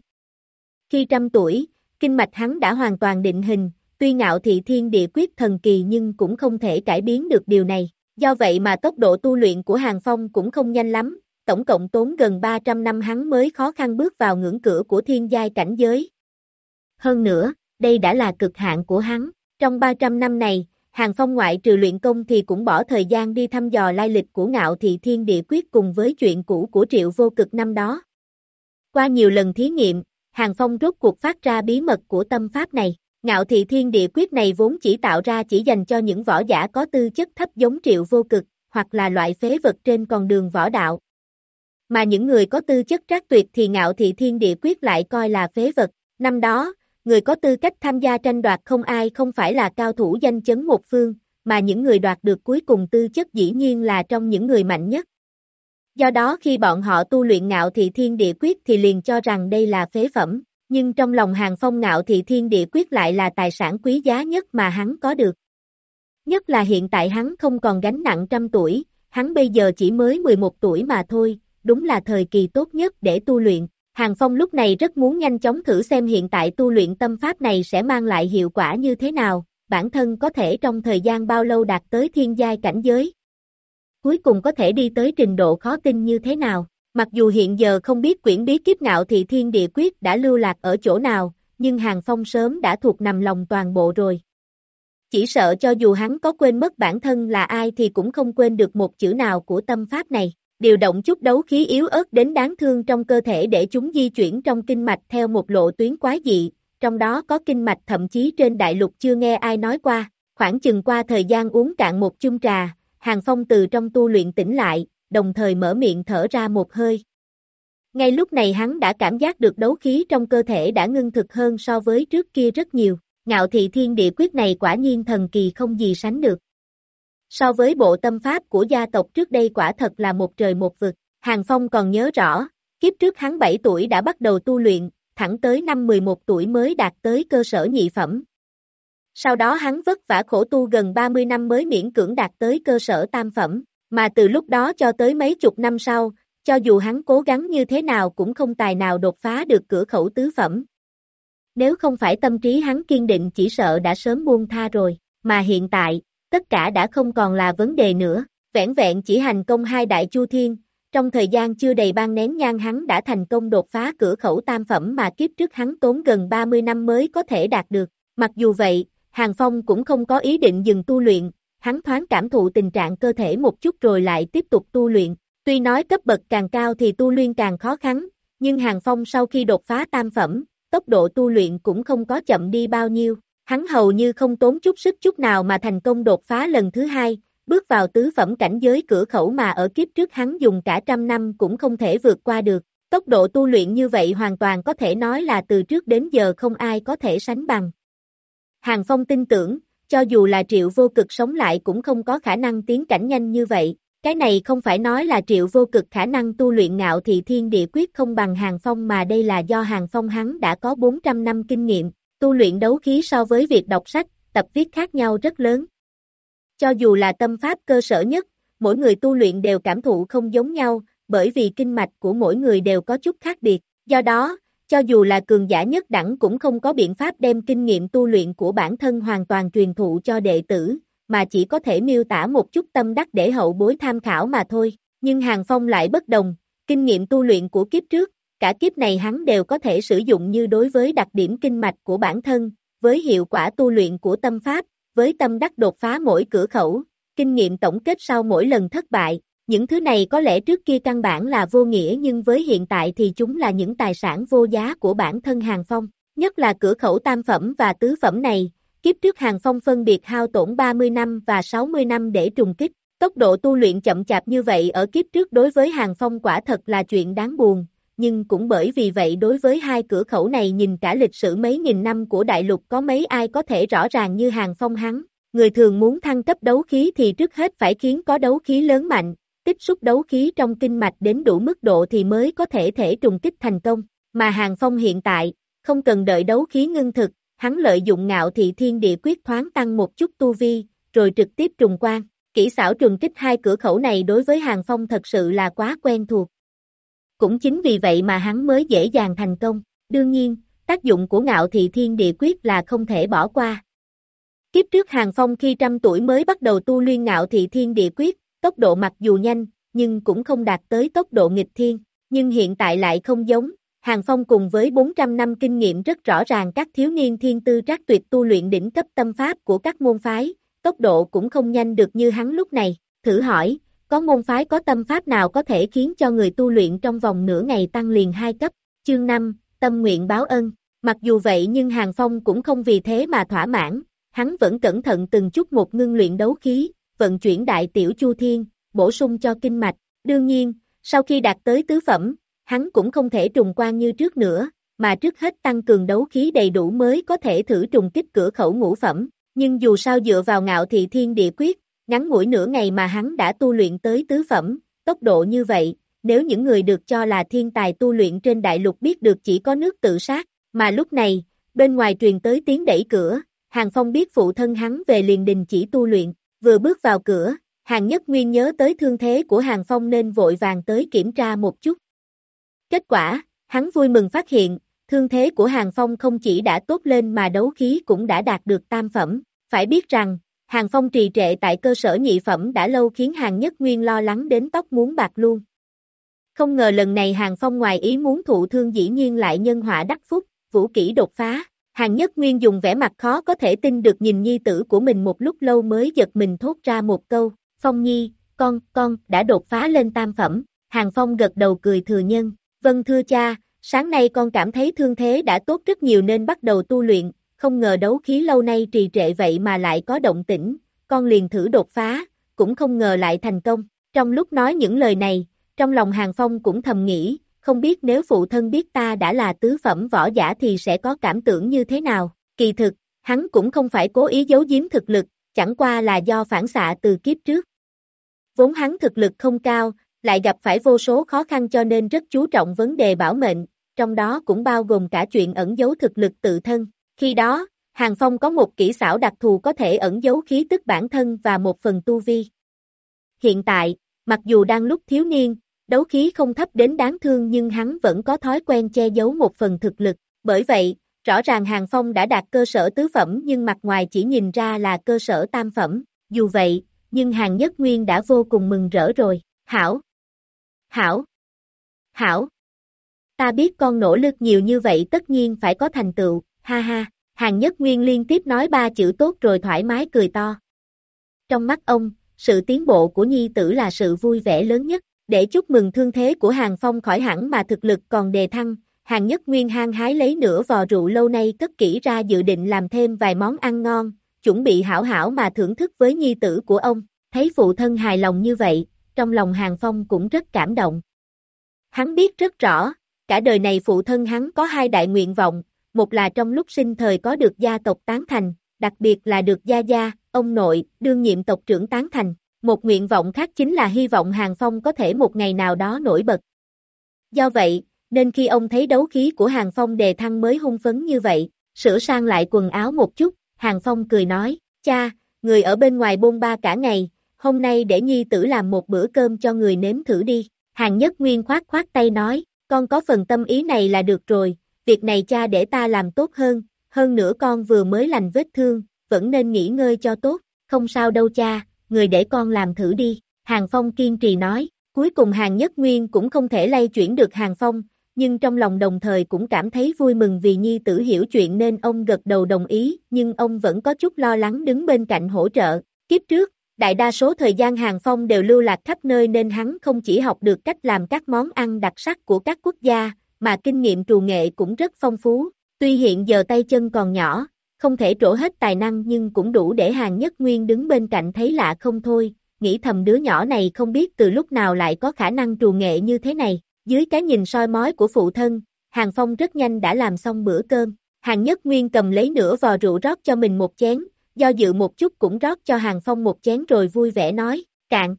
Khi trăm tuổi, kinh mạch hắn đã hoàn toàn định hình, tuy ngạo thị thiên địa quyết thần kỳ nhưng cũng không thể cải biến được điều này, do vậy mà tốc độ tu luyện của Hàng Phong cũng không nhanh lắm, tổng cộng tốn gần 300 năm hắn mới khó khăn bước vào ngưỡng cửa của thiên giai cảnh giới. Hơn nữa, đây đã là cực hạn của hắn. Trong 300 năm này, Hàng Phong ngoại trừ luyện công thì cũng bỏ thời gian đi thăm dò lai lịch của ngạo thị thiên địa quyết cùng với chuyện cũ của triệu vô cực năm đó. Qua nhiều lần thí nghiệm, Hàng Phong rốt cuộc phát ra bí mật của tâm pháp này. Ngạo thị thiên địa quyết này vốn chỉ tạo ra chỉ dành cho những võ giả có tư chất thấp giống triệu vô cực, hoặc là loại phế vật trên con đường võ đạo. Mà những người có tư chất trác tuyệt thì ngạo thị thiên địa quyết lại coi là phế vật. Năm đó, người có tư cách tham gia tranh đoạt không ai không phải là cao thủ danh chấn một phương, mà những người đoạt được cuối cùng tư chất dĩ nhiên là trong những người mạnh nhất. Do đó khi bọn họ tu luyện ngạo thị thiên địa quyết thì liền cho rằng đây là phế phẩm, nhưng trong lòng hàng phong ngạo thị thiên địa quyết lại là tài sản quý giá nhất mà hắn có được. Nhất là hiện tại hắn không còn gánh nặng trăm tuổi, hắn bây giờ chỉ mới 11 tuổi mà thôi, đúng là thời kỳ tốt nhất để tu luyện. Hàng Phong lúc này rất muốn nhanh chóng thử xem hiện tại tu luyện tâm pháp này sẽ mang lại hiệu quả như thế nào, bản thân có thể trong thời gian bao lâu đạt tới thiên giai cảnh giới. Cuối cùng có thể đi tới trình độ khó tin như thế nào. Mặc dù hiện giờ không biết quyển bí kiếp ngạo thì thiên địa quyết đã lưu lạc ở chỗ nào, nhưng Hàng Phong sớm đã thuộc nằm lòng toàn bộ rồi. Chỉ sợ cho dù hắn có quên mất bản thân là ai thì cũng không quên được một chữ nào của tâm pháp này. Điều động chút đấu khí yếu ớt đến đáng thương trong cơ thể để chúng di chuyển trong kinh mạch theo một lộ tuyến quái dị, trong đó có kinh mạch thậm chí trên đại lục chưa nghe ai nói qua. Khoảng chừng qua thời gian uống cạn một chung trà, Hàng Phong từ trong tu luyện tỉnh lại, đồng thời mở miệng thở ra một hơi. Ngay lúc này hắn đã cảm giác được đấu khí trong cơ thể đã ngưng thực hơn so với trước kia rất nhiều, ngạo thị thiên địa quyết này quả nhiên thần kỳ không gì sánh được. So với bộ tâm pháp của gia tộc trước đây quả thật là một trời một vực, Hàng Phong còn nhớ rõ, kiếp trước hắn 7 tuổi đã bắt đầu tu luyện, thẳng tới năm 11 tuổi mới đạt tới cơ sở nhị phẩm. Sau đó hắn vất vả khổ tu gần 30 năm mới miễn cưỡng đạt tới cơ sở tam phẩm, mà từ lúc đó cho tới mấy chục năm sau, cho dù hắn cố gắng như thế nào cũng không tài nào đột phá được cửa khẩu tứ phẩm. Nếu không phải tâm trí hắn kiên định chỉ sợ đã sớm buông tha rồi, mà hiện tại, tất cả đã không còn là vấn đề nữa, vẻn vẹn chỉ hành công hai đại chu thiên, trong thời gian chưa đầy ban nén nhang hắn đã thành công đột phá cửa khẩu tam phẩm mà kiếp trước hắn tốn gần 30 năm mới có thể đạt được. Mặc dù vậy, Hàng Phong cũng không có ý định dừng tu luyện, hắn thoáng cảm thụ tình trạng cơ thể một chút rồi lại tiếp tục tu luyện. Tuy nói cấp bậc càng cao thì tu luyện càng khó khăn, nhưng Hàng Phong sau khi đột phá tam phẩm, tốc độ tu luyện cũng không có chậm đi bao nhiêu. Hắn hầu như không tốn chút sức chút nào mà thành công đột phá lần thứ hai, bước vào tứ phẩm cảnh giới cửa khẩu mà ở kiếp trước hắn dùng cả trăm năm cũng không thể vượt qua được. Tốc độ tu luyện như vậy hoàn toàn có thể nói là từ trước đến giờ không ai có thể sánh bằng. Hàng Phong tin tưởng, cho dù là triệu vô cực sống lại cũng không có khả năng tiến cảnh nhanh như vậy. Cái này không phải nói là triệu vô cực khả năng tu luyện ngạo thị thiên địa quyết không bằng Hàng Phong mà đây là do Hàng Phong hắn đã có 400 năm kinh nghiệm, tu luyện đấu khí so với việc đọc sách, tập viết khác nhau rất lớn. Cho dù là tâm pháp cơ sở nhất, mỗi người tu luyện đều cảm thụ không giống nhau, bởi vì kinh mạch của mỗi người đều có chút khác biệt. Do đó, cho dù là cường giả nhất đẳng cũng không có biện pháp đem kinh nghiệm tu luyện của bản thân hoàn toàn truyền thụ cho đệ tử, mà chỉ có thể miêu tả một chút tâm đắc để hậu bối tham khảo mà thôi. Nhưng Hàng Phong lại bất đồng, kinh nghiệm tu luyện của kiếp trước, cả kiếp này hắn đều có thể sử dụng như đối với đặc điểm kinh mạch của bản thân, với hiệu quả tu luyện của tâm pháp, với tâm đắc đột phá mỗi cửa khẩu, kinh nghiệm tổng kết sau mỗi lần thất bại, những thứ này có lẽ trước kia căn bản là vô nghĩa nhưng với hiện tại thì chúng là những tài sản vô giá của bản thân Hàng Phong, nhất là cửa khẩu tam phẩm và tứ phẩm này, kiếp trước Hàng Phong phân biệt hao tổn 30 năm và 60 năm để trùng kích, tốc độ tu luyện chậm chạp như vậy ở kiếp trước đối với Hàng Phong quả thật là chuyện đáng buồn, nhưng cũng bởi vì vậy đối với hai cửa khẩu này nhìn cả lịch sử mấy nghìn năm của đại lục có mấy ai có thể rõ ràng như Hàng Phong hắn. Người thường muốn thăng cấp đấu khí thì trước hết phải khiến có đấu khí lớn mạnh, tích xúc đấu khí trong kinh mạch đến đủ mức độ thì mới có thể thể trùng kích thành công. Mà Hàng Phong hiện tại, không cần đợi đấu khí ngưng thực, hắn lợi dụng ngạo thị thiên địa quyết thoáng tăng một chút tu vi, rồi trực tiếp trùng quan. Kỹ xảo trùng kích hai cửa khẩu này đối với Hàng Phong thật sự là quá quen thuộc. Cũng chính vì vậy mà hắn mới dễ dàng thành công. Đương nhiên, tác dụng của ngạo thị thiên địa quyết là không thể bỏ qua. Kiếp trước Hàng Phong khi trăm tuổi mới bắt đầu tu luyện ngạo thị thiên địa quyết, tốc độ mặc dù nhanh, nhưng cũng không đạt tới tốc độ nghịch thiên, nhưng hiện tại lại không giống. Hàng Phong cùng với 400 năm kinh nghiệm rất rõ ràng các thiếu niên thiên tư trác tuyệt tu luyện đỉnh cấp tâm pháp của các môn phái, tốc độ cũng không nhanh được như hắn lúc này. Thử hỏi, có môn phái có tâm pháp nào có thể khiến cho người tu luyện trong vòng nửa ngày tăng liền hai cấp? Chương 5, tâm nguyện báo ân. Mặc dù vậy nhưng Hàng Phong cũng không vì thế mà thỏa mãn, hắn vẫn cẩn thận từng chút một ngưng luyện đấu khí, vận chuyển đại tiểu chu thiên, bổ sung cho kinh mạch. Đương nhiên, sau khi đạt tới tứ phẩm, hắn cũng không thể trùng quan như trước nữa, mà trước hết tăng cường đấu khí đầy đủ mới có thể thử trùng kích cửa khẩu ngũ phẩm. Nhưng dù sao dựa vào ngạo thị thiên địa quyết, ngắn ngủi nửa ngày mà hắn đã tu luyện tới tứ phẩm, tốc độ như vậy, nếu những người được cho là thiên tài tu luyện trên đại lục biết được chỉ có nước tự sát, mà lúc này, bên ngoài truyền tới tiếng đẩy cửa, Hàng Phong biết phụ thân hắn về liền đình chỉ tu luyện, vừa bước vào cửa, Hàng Nhất Nguyên nhớ tới thương thế của Hàng Phong nên vội vàng tới kiểm tra một chút. Kết quả, hắn vui mừng phát hiện, thương thế của Hàng Phong không chỉ đã tốt lên mà đấu khí cũng đã đạt được tam phẩm. Phải biết rằng, Hàng Phong trì trệ tại cơ sở nhị phẩm đã lâu khiến Hàng Nhất Nguyên lo lắng đến tóc muốn bạc luôn. Không ngờ lần này Hàng Phong ngoài ý muốn thụ thương dĩ nhiên lại nhân họa đắc phúc, vũ kỹ đột phá. Hàng Nhất Nguyên dùng vẻ mặt khó có thể tin được nhìn nhi tử của mình một lúc lâu mới giật mình thốt ra một câu, Phong Nhi, con, con, đã đột phá lên tam phẩm. Hàng Phong gật đầu cười thừa nhân, vâng thưa cha, sáng nay con cảm thấy thương thế đã tốt rất nhiều nên bắt đầu tu luyện, không ngờ đấu khí lâu nay trì trệ vậy mà lại có động tĩnh, con liền thử đột phá, cũng không ngờ lại thành công. Trong lúc nói những lời này, trong lòng Hàng Phong cũng thầm nghĩ, không biết nếu phụ thân biết ta đã là tứ phẩm võ giả thì sẽ có cảm tưởng như thế nào. Kỳ thực, hắn cũng không phải cố ý giấu giếm thực lực, chẳng qua là do phản xạ từ kiếp trước. Vốn hắn thực lực không cao, lại gặp phải vô số khó khăn cho nên rất chú trọng vấn đề bảo mệnh, trong đó cũng bao gồm cả chuyện ẩn giấu thực lực tự thân. Khi đó, Hàng Phong có một kỹ xảo đặc thù có thể ẩn giấu khí tức bản thân và một phần tu vi. Hiện tại, mặc dù đang lúc thiếu niên, đấu khí không thấp đến đáng thương nhưng hắn vẫn có thói quen che giấu một phần thực lực, bởi vậy, rõ ràng Hàng Phong đã đạt cơ sở tứ phẩm nhưng mặt ngoài chỉ nhìn ra là cơ sở tam phẩm, dù vậy, nhưng Hàng Nhất Nguyên đã vô cùng mừng rỡ rồi, hảo, hảo, hảo, ta biết con nỗ lực nhiều như vậy tất nhiên phải có thành tựu, ha ha, Hàng Nhất Nguyên liên tiếp nói ba chữ tốt rồi thoải mái cười to. Trong mắt ông, sự tiến bộ của nhi tử là sự vui vẻ lớn nhất, để chúc mừng thương thế của Hàng Phong khỏi hẳn mà thực lực còn đề thăng, Hàng Nhất Nguyên hang hái lấy nửa vò rượu lâu nay cất kỹ ra dự định làm thêm vài món ăn ngon, chuẩn bị hảo hảo mà thưởng thức với nhi tử của ông, thấy phụ thân hài lòng như vậy, trong lòng Hàng Phong cũng rất cảm động. Hắn biết rất rõ, cả đời này phụ thân hắn có hai đại nguyện vọng, một là trong lúc sinh thời có được gia tộc tán thành, đặc biệt là được gia gia, ông nội, đương nhiệm tộc trưởng tán thành. Một nguyện vọng khác chính là hy vọng Hàng Phong có thể một ngày nào đó nổi bật. Do vậy, nên khi ông thấy đấu khí của Hàng Phong đề thăng mới hung phấn như vậy, sửa sang lại quần áo một chút, Hàng Phong cười nói, cha, người ở bên ngoài bôn ba cả ngày, hôm nay để nhi tử làm một bữa cơm cho người nếm thử đi. Hàng Nhất Nguyên khoát khoát tay nói, con có phần tâm ý này là được rồi, việc này cha để ta làm tốt hơn, hơn nữa con vừa mới lành vết thương, vẫn nên nghỉ ngơi cho tốt, không sao đâu cha, người để con làm thử đi, Hàng Phong kiên trì nói, cuối cùng Hàng Nhất Nguyên cũng không thể lay chuyển được Hàng Phong, nhưng trong lòng đồng thời cũng cảm thấy vui mừng vì nhi tử hiểu chuyện nên ông gật đầu đồng ý, nhưng ông vẫn có chút lo lắng đứng bên cạnh hỗ trợ. Kiếp trước, đại đa số thời gian Hàng Phong đều lưu lạc khắp nơi nên hắn không chỉ học được cách làm các món ăn đặc sắc của các quốc gia, mà kinh nghiệm trù nghệ cũng rất phong phú. Tuy hiện giờ tay chân còn nhỏ, không thể trổ hết tài năng nhưng cũng đủ để Hàng Nhất Nguyên đứng bên cạnh thấy lạ không thôi, nghĩ thầm đứa nhỏ này không biết từ lúc nào lại có khả năng trù nghệ như thế này. Dưới cái nhìn soi mói của phụ thân, Hàng Phong rất nhanh đã làm xong bữa cơm. Hàng Nhất Nguyên cầm lấy nửa vò rượu rót cho mình một chén, do dự một chút cũng rót cho Hàng Phong một chén rồi vui vẻ nói, cạn.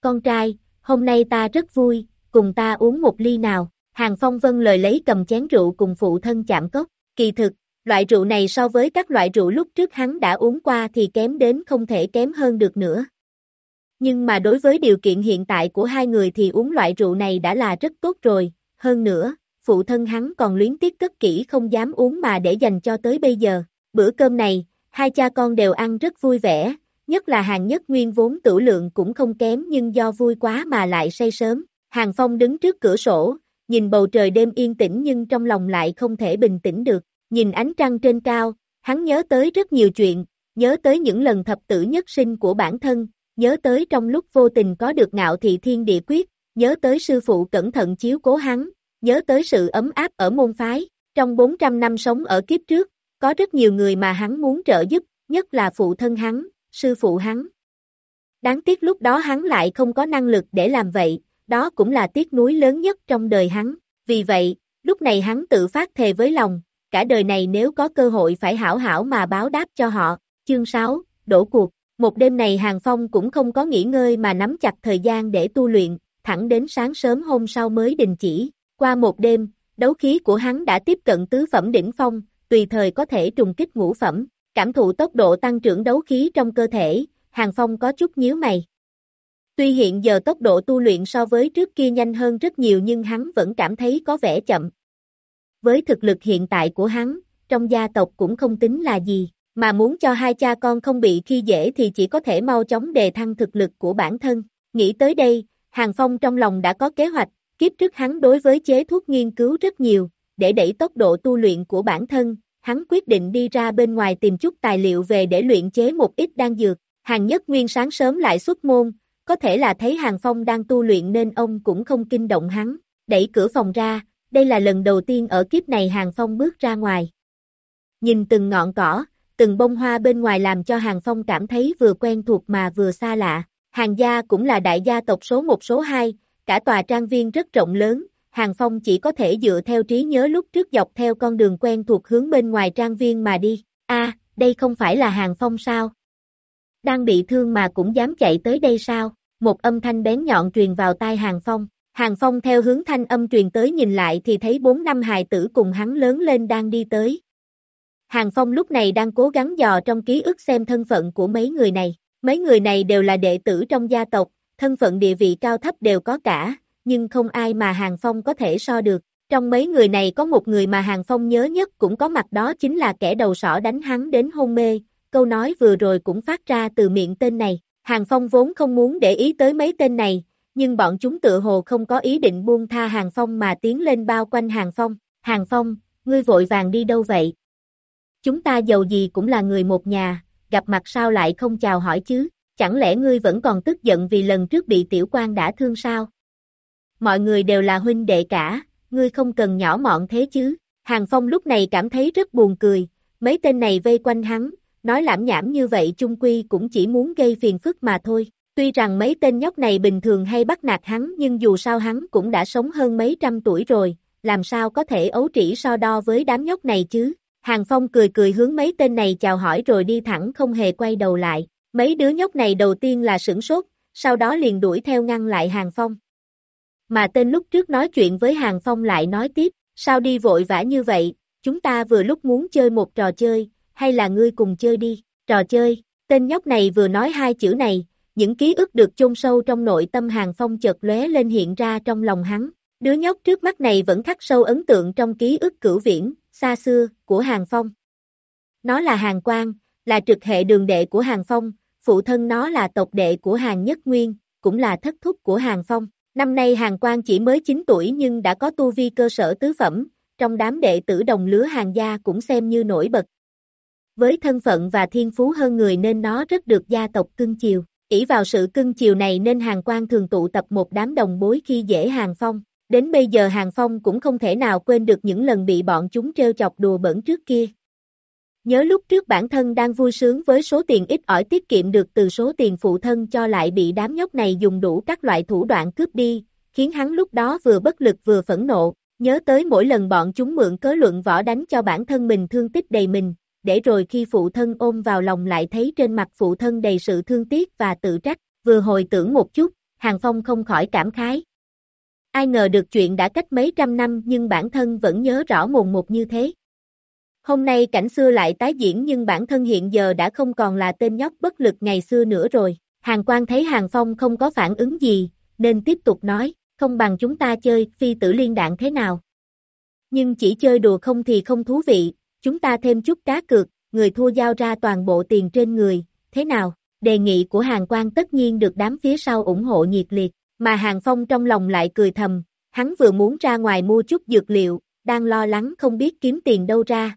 Con trai, hôm nay ta rất vui, cùng ta uống một ly nào. Hàng Phong vân lời lấy cầm chén rượu cùng phụ thân chạm cốc. Kỳ thực, loại rượu này so với các loại rượu lúc trước hắn đã uống qua thì kém đến không thể kém hơn được nữa. Nhưng mà đối với điều kiện hiện tại của hai người thì uống loại rượu này đã là rất tốt rồi, hơn nữa, phụ thân hắn còn luyến tiếc cất kỹ không dám uống mà để dành cho tới bây giờ. Bữa cơm này, hai cha con đều ăn rất vui vẻ, nhất là hàng nhất nguyên vốn tử lượng cũng không kém nhưng do vui quá mà lại say sớm. Hàng Phong đứng trước cửa sổ, nhìn bầu trời đêm yên tĩnh nhưng trong lòng lại không thể bình tĩnh được. Nhìn ánh trăng trên cao, hắn nhớ tới rất nhiều chuyện, nhớ tới những lần thập tử nhất sinh của bản thân, nhớ tới trong lúc vô tình có được ngạo thị thiên địa quyết, nhớ tới sư phụ cẩn thận chiếu cố hắn, nhớ tới sự ấm áp ở môn phái, trong 400 năm sống ở kiếp trước, có rất nhiều người mà hắn muốn trợ giúp, nhất là phụ thân hắn, sư phụ hắn. Đáng tiếc lúc đó hắn lại không có năng lực để làm vậy, đó cũng là tiếc nuối lớn nhất trong đời hắn. Vì vậy, lúc này hắn tự phát thề với lòng, cả đời này nếu có cơ hội phải hảo hảo mà báo đáp cho họ. Chương 6, đổ cuộc. Một đêm này Hàng Phong cũng không có nghỉ ngơi mà nắm chặt thời gian để tu luyện, thẳng đến sáng sớm hôm sau mới đình chỉ. Qua một đêm, đấu khí của hắn đã tiếp cận tứ phẩm đỉnh phong, tùy thời có thể trùng kích ngũ phẩm. Cảm thụ tốc độ tăng trưởng đấu khí trong cơ thể, Hàng Phong có chút nhíu mày. Tuy hiện giờ tốc độ tu luyện so với trước kia nhanh hơn rất nhiều nhưng hắn vẫn cảm thấy có vẻ chậm. Với thực lực hiện tại của hắn, trong gia tộc cũng không tính là gì, mà muốn cho hai cha con không bị khi dễ thì chỉ có thể mau chóng đề thăng thực lực của bản thân. Nghĩ tới đây, Hàng Phong trong lòng đã có kế hoạch, kiếp trước hắn đối với chế thuốc nghiên cứu rất nhiều, để đẩy tốc độ tu luyện của bản thân, hắn quyết định đi ra bên ngoài tìm chút tài liệu về để luyện chế một ít đan dược. Hàng Nhất Nguyên sáng sớm lại xuất môn, có thể là thấy Hàng Phong đang tu luyện nên ông cũng không kinh động hắn, đẩy cửa phòng ra, đây là lần đầu tiên ở kiếp này Hàng Phong bước ra ngoài. Nhìn từng ngọn cỏ, từng bông hoa bên ngoài làm cho Hàng Phong cảm thấy vừa quen thuộc mà vừa xa lạ. Hàng gia cũng là đại gia tộc số 1 số 2, cả tòa trang viên rất rộng lớn, Hàng Phong chỉ có thể dựa theo trí nhớ lúc trước dọc theo con đường quen thuộc hướng bên ngoài trang viên mà đi. A, đây không phải là Hàng Phong sao? Đang bị thương mà cũng dám chạy tới đây sao? Một âm thanh bén nhọn truyền vào tai Hàng Phong. Hàng Phong theo hướng thanh âm truyền tới nhìn lại thì thấy bốn năm hài tử cùng hắn lớn lên đang đi tới. Hàng Phong lúc này đang cố gắng dò trong ký ức xem thân phận của mấy người này. Mấy người này đều là đệ tử trong gia tộc, thân phận địa vị cao thấp đều có cả, nhưng không ai mà Hàng Phong có thể so được. Trong mấy người này có một người mà Hàng Phong nhớ nhất cũng có mặt đó chính là kẻ đầu sỏ đánh hắn đến hôn mê, câu nói vừa rồi cũng phát ra từ miệng tên này. Hàng Phong vốn không muốn để ý tới mấy tên này, nhưng bọn chúng tự hồ không có ý định buông tha Hàng Phong mà tiến lên bao quanh Hàng Phong. Hàng Phong, ngươi vội vàng đi đâu vậy? Chúng ta giàu gì cũng là người một nhà, gặp mặt sao lại không chào hỏi chứ? Chẳng lẽ ngươi vẫn còn tức giận vì lần trước bị tiểu quan đã thương sao? Mọi người đều là huynh đệ cả, ngươi không cần nhỏ mọn thế chứ? Hàng Phong lúc này cảm thấy rất buồn cười, mấy tên này vây quanh hắn, nói lãm nhảm như vậy chung quy cũng chỉ muốn gây phiền phức mà thôi. Tuy rằng mấy tên nhóc này bình thường hay bắt nạt hắn nhưng dù sao hắn cũng đã sống hơn mấy trăm tuổi rồi, làm sao có thể ấu trĩ so đo với đám nhóc này chứ. Hàng Phong cười cười hướng mấy tên này chào hỏi rồi đi thẳng không hề quay đầu lại. Mấy đứa nhóc này đầu tiên là sửng sốt, sau đó liền đuổi theo ngăn lại Hàng Phong. Mà tên lúc trước nói chuyện với Hàng Phong lại nói tiếp, sao đi vội vã như vậy, chúng ta vừa lúc muốn chơi một trò chơi, hay là ngươi cùng chơi đi, trò chơi, tên nhóc này vừa nói hai chữ này, những ký ức được chôn sâu trong nội tâm Hàng Phong chợt lóe lên hiện ra trong lòng hắn. Đứa nhóc trước mắt này vẫn khắc sâu ấn tượng trong ký ức cửu viễn, xa xưa, của Hàng Phong. Nó là Hàng Quang, là trực hệ đường đệ của Hàng Phong, phụ thân nó là tộc đệ của Hàng Nhất Nguyên, cũng là thất thúc của Hàng Phong. Năm nay Hàng Quang chỉ mới 9 tuổi nhưng đã có tu vi cơ sở tứ phẩm, trong đám đệ tử đồng lứa Hàng gia cũng xem như nổi bật. Với thân phận và thiên phú hơn người nên nó rất được gia tộc cưng chiều. ỷ vào sự cưng chiều này nên Hàng quan thường tụ tập một đám đồng bối khi dễ Hàng Phong. Đến bây giờ Hàng Phong cũng không thể nào quên được những lần bị bọn chúng trêu chọc đùa bẩn trước kia. Nhớ lúc trước bản thân đang vui sướng với số tiền ít ỏi tiết kiệm được từ số tiền phụ thân cho lại bị đám nhóc này dùng đủ các loại thủ đoạn cướp đi, khiến hắn lúc đó vừa bất lực vừa phẫn nộ, nhớ tới mỗi lần bọn chúng mượn cớ luận võ đánh cho bản thân mình thương tích đầy mình, để rồi khi phụ thân ôm vào lòng lại thấy trên mặt phụ thân đầy sự thương tiếc và tự trách, vừa hồi tưởng một chút, Hàng Phong không khỏi cảm khái. Ai ngờ được chuyện đã cách mấy trăm năm nhưng bản thân vẫn nhớ rõ mồn một như thế. Hôm nay cảnh xưa lại tái diễn nhưng bản thân hiện giờ đã không còn là tên nhóc bất lực ngày xưa nữa rồi. Hàng quan thấy Hàng Phong không có phản ứng gì, nên tiếp tục nói, không bằng chúng ta chơi phi tử liên đạn thế nào. Nhưng chỉ chơi đùa không thì không thú vị, chúng ta thêm chút cá cược, người thua giao ra toàn bộ tiền trên người, thế nào? Đề nghị của Hàng quan tất nhiên được đám phía sau ủng hộ nhiệt liệt, mà Hàng Phong trong lòng lại cười thầm, hắn vừa muốn ra ngoài mua chút dược liệu, đang lo lắng không biết kiếm tiền đâu ra,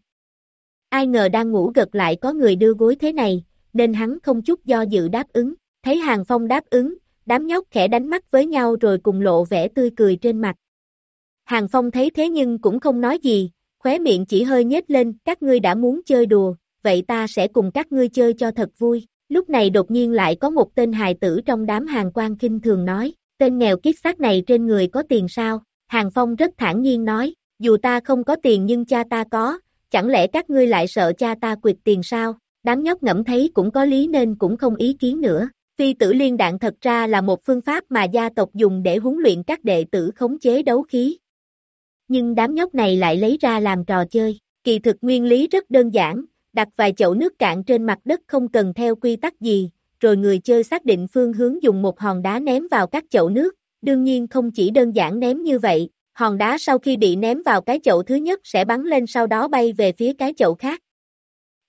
Ai ngờ đang ngủ gật lại có người đưa gối thế này, nên hắn không chút do dự đáp ứng. Thấy Hàng Phong đáp ứng, đám nhóc khẽ đánh mắt với nhau rồi cùng lộ vẻ tươi cười trên mặt. Hàng Phong thấy thế nhưng cũng không nói gì, khóe miệng chỉ hơi nhếch lên, các ngươi đã muốn chơi đùa, vậy ta sẽ cùng các ngươi chơi cho thật vui. Lúc này đột nhiên lại có một tên hài tử trong đám hàng quan kinh thường nói, tên nghèo kiết xác này trên người có tiền sao? Hàng Phong rất thản nhiên nói, dù ta không có tiền nhưng cha ta có, chẳng lẽ các ngươi lại sợ cha ta quyệt tiền sao? Đám nhóc ngẫm thấy cũng có lý nên cũng không ý kiến nữa. Phi tử liên đạn thật ra là một phương pháp mà gia tộc dùng để huấn luyện các đệ tử khống chế đấu khí. Nhưng đám nhóc này lại lấy ra làm trò chơi. Kỳ thực nguyên lý rất đơn giản, đặt vài chậu nước cạn trên mặt đất không cần theo quy tắc gì, rồi người chơi xác định phương hướng dùng một hòn đá ném vào các chậu nước. Đương nhiên không chỉ đơn giản ném như vậy, hòn đá sau khi bị ném vào cái chậu thứ nhất sẽ bắn lên sau đó bay về phía cái chậu khác.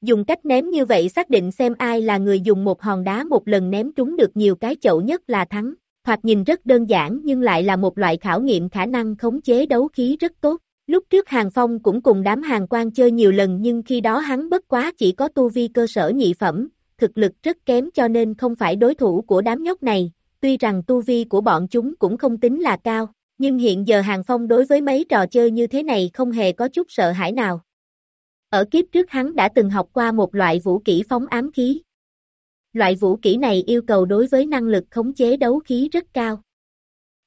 Dùng cách ném như vậy xác định xem ai là người dùng một hòn đá một lần ném trúng được nhiều cái chậu nhất là thắng. Thoạt nhìn rất đơn giản nhưng lại là một loại khảo nghiệm khả năng khống chế đấu khí rất tốt. Lúc trước Hàng Phong cũng cùng đám hàng quan chơi nhiều lần nhưng khi đó hắn bất quá chỉ có tu vi cơ sở nhị phẩm, thực lực rất kém cho nên không phải đối thủ của đám nhóc này, tuy rằng tu vi của bọn chúng cũng không tính là cao, nhưng hiện giờ Hàng Phong đối với mấy trò chơi như thế này không hề có chút sợ hãi nào. Ở kiếp trước hắn đã từng học qua một loại vũ kỹ phóng ám khí. Loại vũ kỹ này yêu cầu đối với năng lực khống chế đấu khí rất cao.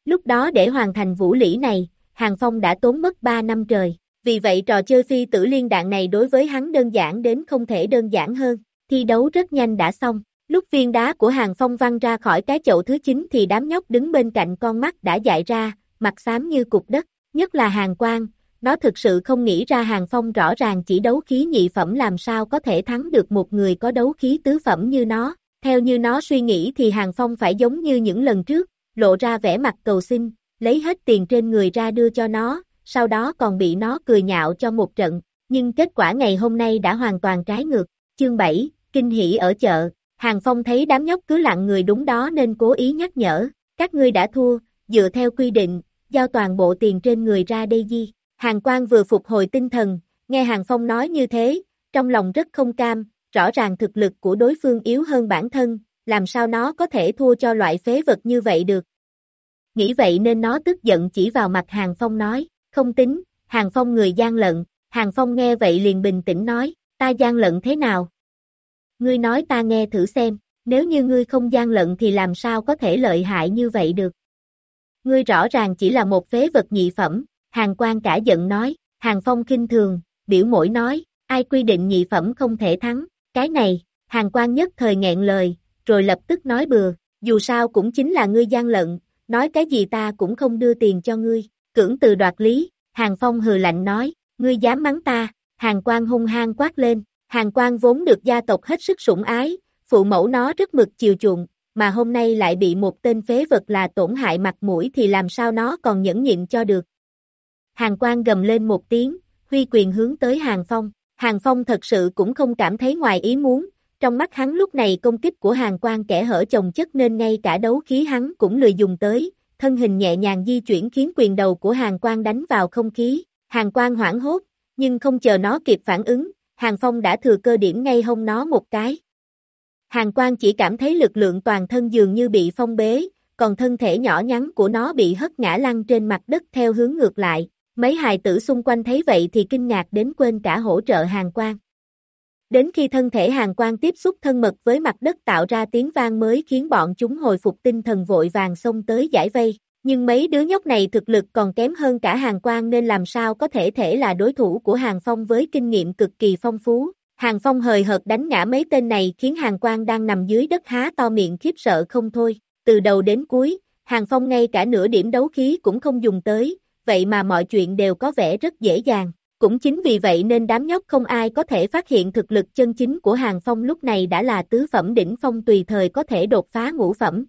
Lúc đó để hoàn thành vũ lĩ này, Hàng Phong đã tốn mất 3 năm trời. Vì vậy trò chơi phi tử liên đạn này đối với hắn đơn giản đến không thể đơn giản hơn. Thi đấu rất nhanh đã xong. Lúc viên đá của Hàng Phong văng ra khỏi cái chậu thứ 9 thì đám nhóc đứng bên cạnh con mắt đã dại ra, mặt xám như cục đất. Nhất là Hàng Quang, nó thực sự không nghĩ ra Hàng Phong rõ ràng chỉ đấu khí nhị phẩm làm sao có thể thắng được một người có đấu khí tứ phẩm như nó. Theo như nó suy nghĩ thì Hàng Phong phải giống như những lần trước, lộ ra vẻ mặt cầu xin, lấy hết tiền trên người ra đưa cho nó, sau đó còn bị nó cười nhạo cho một trận, nhưng kết quả ngày hôm nay đã hoàn toàn trái ngược. Chương 7, Kinh hỉ ở chợ, Hàng Phong thấy đám nhóc cứ lặng người đúng đó nên cố ý nhắc nhở, các ngươi đã thua, dựa theo quy định, giao toàn bộ tiền trên người ra đây di. Hàng Quang vừa phục hồi tinh thần, nghe Hàng Phong nói như thế, trong lòng rất không cam, rõ ràng thực lực của đối phương yếu hơn bản thân, làm sao nó có thể thua cho loại phế vật như vậy được. Nghĩ vậy nên nó tức giận chỉ vào mặt Hàng Phong nói, không tính, Hàng Phong người gian lận, Hàng Phong nghe vậy liền bình tĩnh nói, ta gian lận thế nào? Ngươi nói ta nghe thử xem, nếu như ngươi không gian lận thì làm sao có thể lợi hại như vậy được? Ngươi rõ ràng chỉ là một phế vật nhị phẩm, Hàng quan cả giận nói, Hàng Phong kinh thường, biểu mỗi nói, ai quy định nhị phẩm không thể thắng, cái này, Hàng quan nhất thời nghẹn lời, rồi lập tức nói bừa, dù sao cũng chính là ngươi gian lận, nói cái gì ta cũng không đưa tiền cho ngươi, cưỡng từ đoạt lý, Hàng Phong hừ lạnh nói, ngươi dám mắng ta, Hàng quan hung hăng quát lên, Hàng quan vốn được gia tộc hết sức sủng ái, phụ mẫu nó rất mực chiều chuộng, mà hôm nay lại bị một tên phế vật là tổn hại mặt mũi thì làm sao nó còn nhẫn nhịn cho được, Hàng quan gầm lên một tiếng, huy quyền hướng tới Hàng Phong. Hàng Phong thật sự cũng không cảm thấy ngoài ý muốn, trong mắt hắn lúc này công kích của Hàng Quang kẻ hở chồng chất nên ngay cả đấu khí hắn cũng lười dùng tới, thân hình nhẹ nhàng di chuyển khiến quyền đầu của Hàng Quang đánh vào không khí. Hàng Quang hoảng hốt, nhưng không chờ nó kịp phản ứng, Hàng Phong đã thừa cơ điểm ngay hông nó một cái. Hàng Quang chỉ cảm thấy lực lượng toàn thân dường như bị phong bế, còn thân thể nhỏ nhắn của nó bị hất ngã lăn trên mặt đất theo hướng ngược lại, Mấy hài tử xung quanh thấy vậy thì kinh ngạc đến quên cả hỗ trợ hàng quan. Đến khi thân thể hàng quan tiếp xúc thân mật với mặt đất tạo ra tiếng vang mới khiến bọn chúng hồi phục tinh thần vội vàng xông tới giải vây. Nhưng mấy đứa nhóc này thực lực còn kém hơn cả hàng quan nên làm sao có thể thể là đối thủ của hàng phong với kinh nghiệm cực kỳ phong phú. Hàng phong hời hợt đánh ngã mấy tên này khiến hàng quan đang nằm dưới đất há to miệng khiếp sợ không thôi. Từ đầu đến cuối, hàng phong ngay cả nửa điểm đấu khí cũng không dùng tới, vậy mà mọi chuyện đều có vẻ rất dễ dàng. Cũng chính vì vậy nên đám nhóc không ai có thể phát hiện thực lực chân chính của Hàng Phong lúc này đã là tứ phẩm đỉnh phong tùy thời có thể đột phá ngũ phẩm.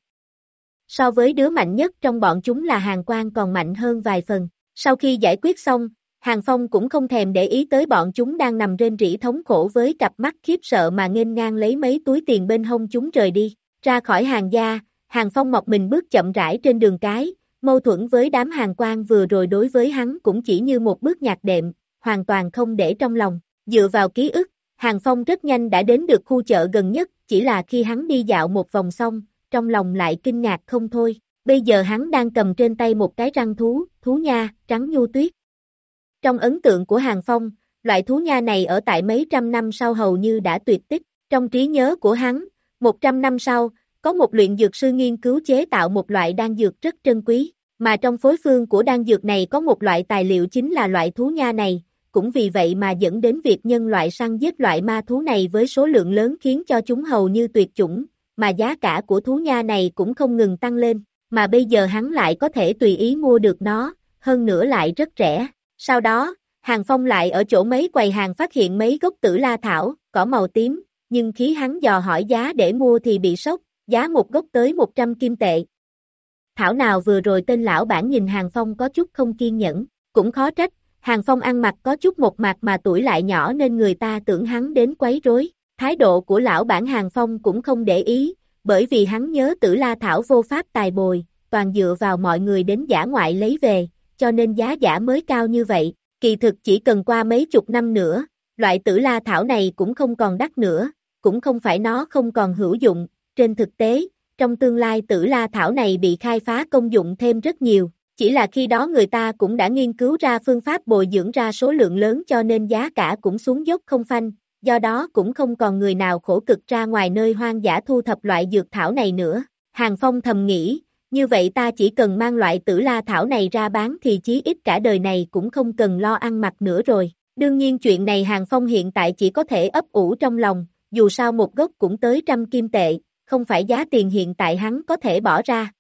So với đứa mạnh nhất trong bọn chúng là Hàng Quang còn mạnh hơn vài phần. Sau khi giải quyết xong, Hàng Phong cũng không thèm để ý tới bọn chúng đang nằm trên rỉ thống khổ với cặp mắt khiếp sợ mà nghênh ngang lấy mấy túi tiền bên hông chúng rời đi. Ra khỏi hàng gia, Hàng Phong mọc mình bước chậm rãi trên đường cái, Mâu thuẫn với đám hàng quan vừa rồi đối với hắn cũng chỉ như một bước nhạc đệm, hoàn toàn không để trong lòng. Dựa vào ký ức, Hàng Phong rất nhanh đã đến được khu chợ gần nhất, chỉ là khi hắn đi dạo một vòng xong, trong lòng lại kinh ngạc không thôi. bây giờ hắn đang cầm trên tay một cái răng thú, thú nha, trắng nhu tuyết. Trong ấn tượng của Hàng Phong, loại thú nha này ở tại mấy trăm năm sau hầu như đã tuyệt tích, trong trí nhớ của hắn, một trăm năm sau, có một luyện dược sư nghiên cứu chế tạo một loại đan dược rất trân quý, mà trong phối phương của đan dược này có một loại tài liệu chính là loại thú nha này, cũng vì vậy mà dẫn đến việc nhân loại săn giết loại ma thú này với số lượng lớn khiến cho chúng hầu như tuyệt chủng, mà giá cả của thú nha này cũng không ngừng tăng lên, mà bây giờ hắn lại có thể tùy ý mua được nó, hơn nữa lại rất rẻ. Sau đó, Hàng Phong lại ở chỗ mấy quầy hàng phát hiện mấy gốc tử la thảo, cỏ màu tím, nhưng khi hắn dò hỏi giá để mua thì bị sốc, giá một gốc tới 100 kim tệ. Thảo nào vừa rồi tên lão bản nhìn Hàng Phong có chút không kiên nhẫn, cũng khó trách, Hàng Phong ăn mặc có chút một mặt mà tuổi lại nhỏ nên người ta tưởng hắn đến quấy rối. Thái độ của lão bản Hàng Phong cũng không để ý, bởi vì hắn nhớ tử la thảo vô pháp tài bồi, toàn dựa vào mọi người đến giả ngoại lấy về, cho nên giá giả mới cao như vậy. Kỳ thực chỉ cần qua mấy chục năm nữa, loại tử la thảo này cũng không còn đắt nữa, cũng không phải nó không còn hữu dụng, trên thực tế, trong tương lai tử la thảo này bị khai phá công dụng thêm rất nhiều, chỉ là khi đó người ta cũng đã nghiên cứu ra phương pháp bồi dưỡng ra số lượng lớn cho nên giá cả cũng xuống dốc không phanh, do đó cũng không còn người nào khổ cực ra ngoài nơi hoang dã thu thập loại dược thảo này nữa. Hàng Phong thầm nghĩ, như vậy ta chỉ cần mang loại tử la thảo này ra bán thì chí ít cả đời này cũng không cần lo ăn mặc nữa rồi. Đương nhiên chuyện này Hàng Phong hiện tại chỉ có thể ấp ủ trong lòng, dù sao một gốc cũng tới trăm kim tệ, không phải giá tiền hiện tại hắn có thể bỏ ra.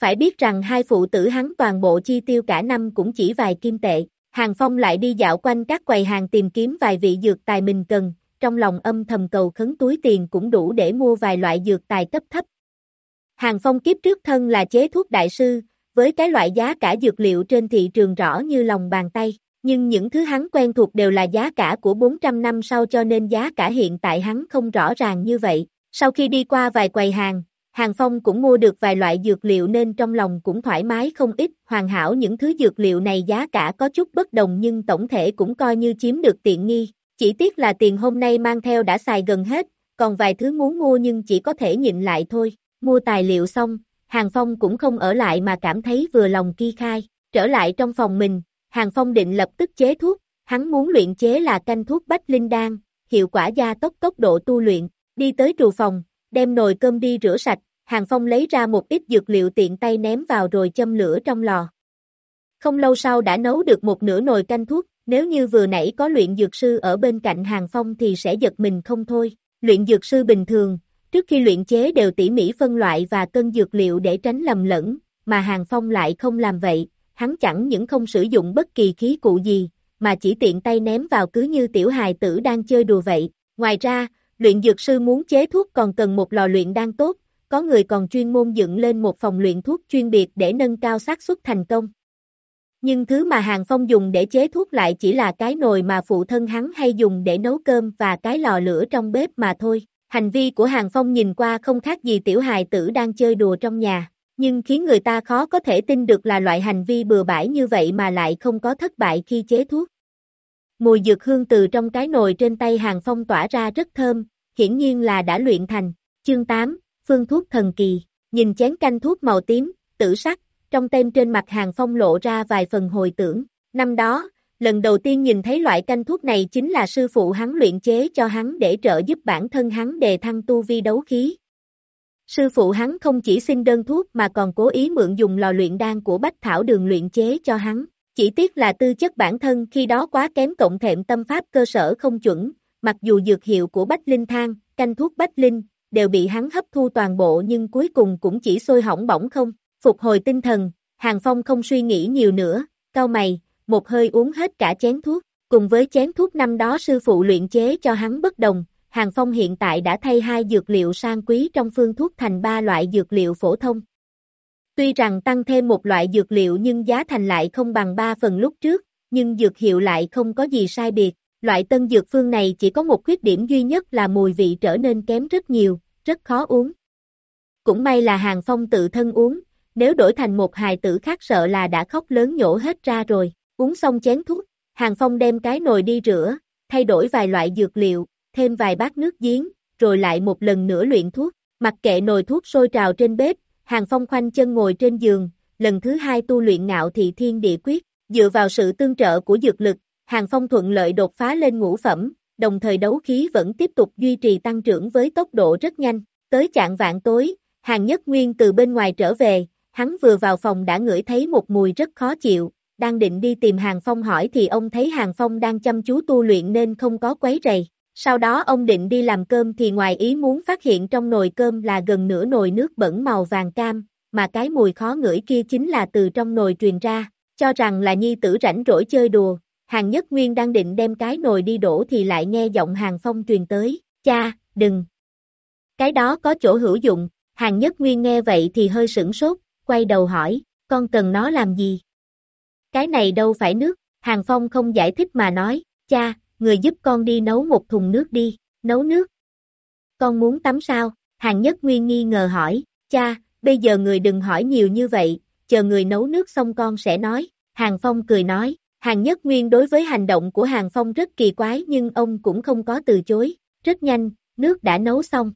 Phải biết rằng hai phụ tử hắn toàn bộ chi tiêu cả năm cũng chỉ vài kim tệ, Hàng Phong lại đi dạo quanh các quầy hàng tìm kiếm vài vị dược tài mình cần, trong lòng âm thầm cầu khấn túi tiền cũng đủ để mua vài loại dược tài cấp thấp. Hàng Phong kiếp trước thân là chế thuốc đại sư, với cái loại giá cả dược liệu trên thị trường rõ như lòng bàn tay, nhưng những thứ hắn quen thuộc đều là giá cả của 400 năm sau cho nên giá cả hiện tại hắn không rõ ràng như vậy. Sau khi đi qua vài quầy hàng, Hàng Phong cũng mua được vài loại dược liệu nên trong lòng cũng thoải mái không ít, hoàn hảo những thứ dược liệu này giá cả có chút bất đồng nhưng tổng thể cũng coi như chiếm được tiện nghi, chỉ tiếc là tiền hôm nay mang theo đã xài gần hết, còn vài thứ muốn mua nhưng chỉ có thể nhịn lại thôi, mua tài liệu xong, Hàng Phong cũng không ở lại mà cảm thấy vừa lòng kỳ khai, trở lại trong phòng mình, Hàng Phong định lập tức chế thuốc, hắn muốn luyện chế là canh thuốc bách linh đan, hiệu quả gia tốc tốc độ tu luyện, đi tới trù phòng, đem nồi cơm đi rửa sạch, Hàng Phong lấy ra một ít dược liệu tiện tay ném vào rồi châm lửa trong lò. Không lâu sau đã nấu được một nửa nồi canh thuốc, nếu như vừa nãy có luyện dược sư ở bên cạnh Hàng Phong thì sẽ giật mình không thôi. Luyện dược sư bình thường, trước khi luyện chế đều tỉ mỉ phân loại và cân dược liệu để tránh lầm lẫn, mà Hàng Phong lại không làm vậy, hắn chẳng những không sử dụng bất kỳ khí cụ gì, mà chỉ tiện tay ném vào cứ như tiểu hài tử đang chơi đùa vậy. Ngoài ra, luyện dược sư muốn chế thuốc còn cần một lò luyện đan tốt, có người còn chuyên môn dựng lên một phòng luyện thuốc chuyên biệt để nâng cao xác suất thành công. Nhưng thứ mà Hàng Phong dùng để chế thuốc lại chỉ là cái nồi mà phụ thân hắn hay dùng để nấu cơm và cái lò lửa trong bếp mà thôi. Hành vi của Hàng Phong nhìn qua không khác gì tiểu hài tử đang chơi đùa trong nhà, nhưng khiến người ta khó có thể tin được là loại hành vi bừa bãi như vậy mà lại không có thất bại khi chế thuốc. Mùi dược hương từ trong cái nồi trên tay Hàng Phong tỏa ra rất thơm, hiển nhiên là đã luyện thành. Chương 8, phương thuốc thần kỳ, nhìn chén canh thuốc màu tím, tử sắc, trong tem trên mặt hàng phong lộ ra vài phần hồi tưởng. Năm đó, lần đầu tiên nhìn thấy loại canh thuốc này chính là sư phụ hắn luyện chế cho hắn để trợ giúp bản thân hắn đề thăng tu vi đấu khí. Sư phụ hắn không chỉ xin đơn thuốc mà còn cố ý mượn dùng lò luyện đan của Bách Thảo Đường luyện chế cho hắn. Chỉ tiếc là tư chất bản thân khi đó quá kém cộng thệm tâm pháp cơ sở không chuẩn, mặc dù dược hiệu của Bách Linh Thang, canh thuốc Bách Linh, đều bị hắn hấp thu toàn bộ nhưng cuối cùng cũng chỉ sôi hỏng bỏng không. Phục hồi tinh thần, Hàng Phong không suy nghĩ nhiều nữa, cao mày, một hơi uống hết cả chén thuốc, cùng với chén thuốc năm đó sư phụ luyện chế cho hắn bất đồng, Hàng Phong hiện tại đã thay hai dược liệu sang quý trong phương thuốc thành ba loại dược liệu phổ thông. Tuy rằng tăng thêm một loại dược liệu nhưng giá thành lại không bằng ba phần lúc trước, nhưng dược hiệu lại không có gì sai biệt. Loại tân dược phương này chỉ có một khuyết điểm duy nhất là mùi vị trở nên kém rất nhiều, rất khó uống. Cũng may là Hàng Phong tự thân uống, nếu đổi thành một hài tử khác sợ là đã khóc lớn nhổ hết ra rồi, uống xong chén thuốc, Hàng Phong đem cái nồi đi rửa, thay đổi vài loại dược liệu, thêm vài bát nước giếng, rồi lại một lần nữa luyện thuốc, mặc kệ nồi thuốc sôi trào trên bếp, Hàng Phong khoanh chân ngồi trên giường, lần thứ hai tu luyện ngạo thị thiên địa quyết, dựa vào sự tương trợ của dược lực, Hàng Phong thuận lợi đột phá lên ngũ phẩm, đồng thời đấu khí vẫn tiếp tục duy trì tăng trưởng với tốc độ rất nhanh, tới chạng vạn tối, Hàng Nhất Nguyên từ bên ngoài trở về, hắn vừa vào phòng đã ngửi thấy một mùi rất khó chịu, đang định đi tìm Hàng Phong hỏi thì ông thấy Hàng Phong đang chăm chú tu luyện nên không có quấy rầy. Sau đó ông định đi làm cơm thì ngoài ý muốn phát hiện trong nồi cơm là gần nửa nồi nước bẩn màu vàng cam, mà cái mùi khó ngửi kia chính là từ trong nồi truyền ra, cho rằng là nhi tử rảnh rỗi chơi đùa. Hàng Nhất Nguyên đang định đem cái nồi đi đổ thì lại nghe giọng Hàng Phong truyền tới, cha, đừng. Cái đó có chỗ hữu dụng, Hàng Nhất Nguyên nghe vậy thì hơi sửng sốt, quay đầu hỏi, con cần nó làm gì? Cái này đâu phải nước, Hàng Phong không giải thích mà nói, cha, người giúp con đi nấu một thùng nước đi, nấu nước. Con muốn tắm sao? Hàng Nhất Nguyên nghi ngờ hỏi, cha, bây giờ người đừng hỏi nhiều như vậy, chờ người nấu nước xong con sẽ nói. Hàng Phong cười nói, Hàng Nhất Nguyên đối với hành động của Hàng Phong rất kỳ quái nhưng ông cũng không có từ chối, rất nhanh, nước đã nấu xong.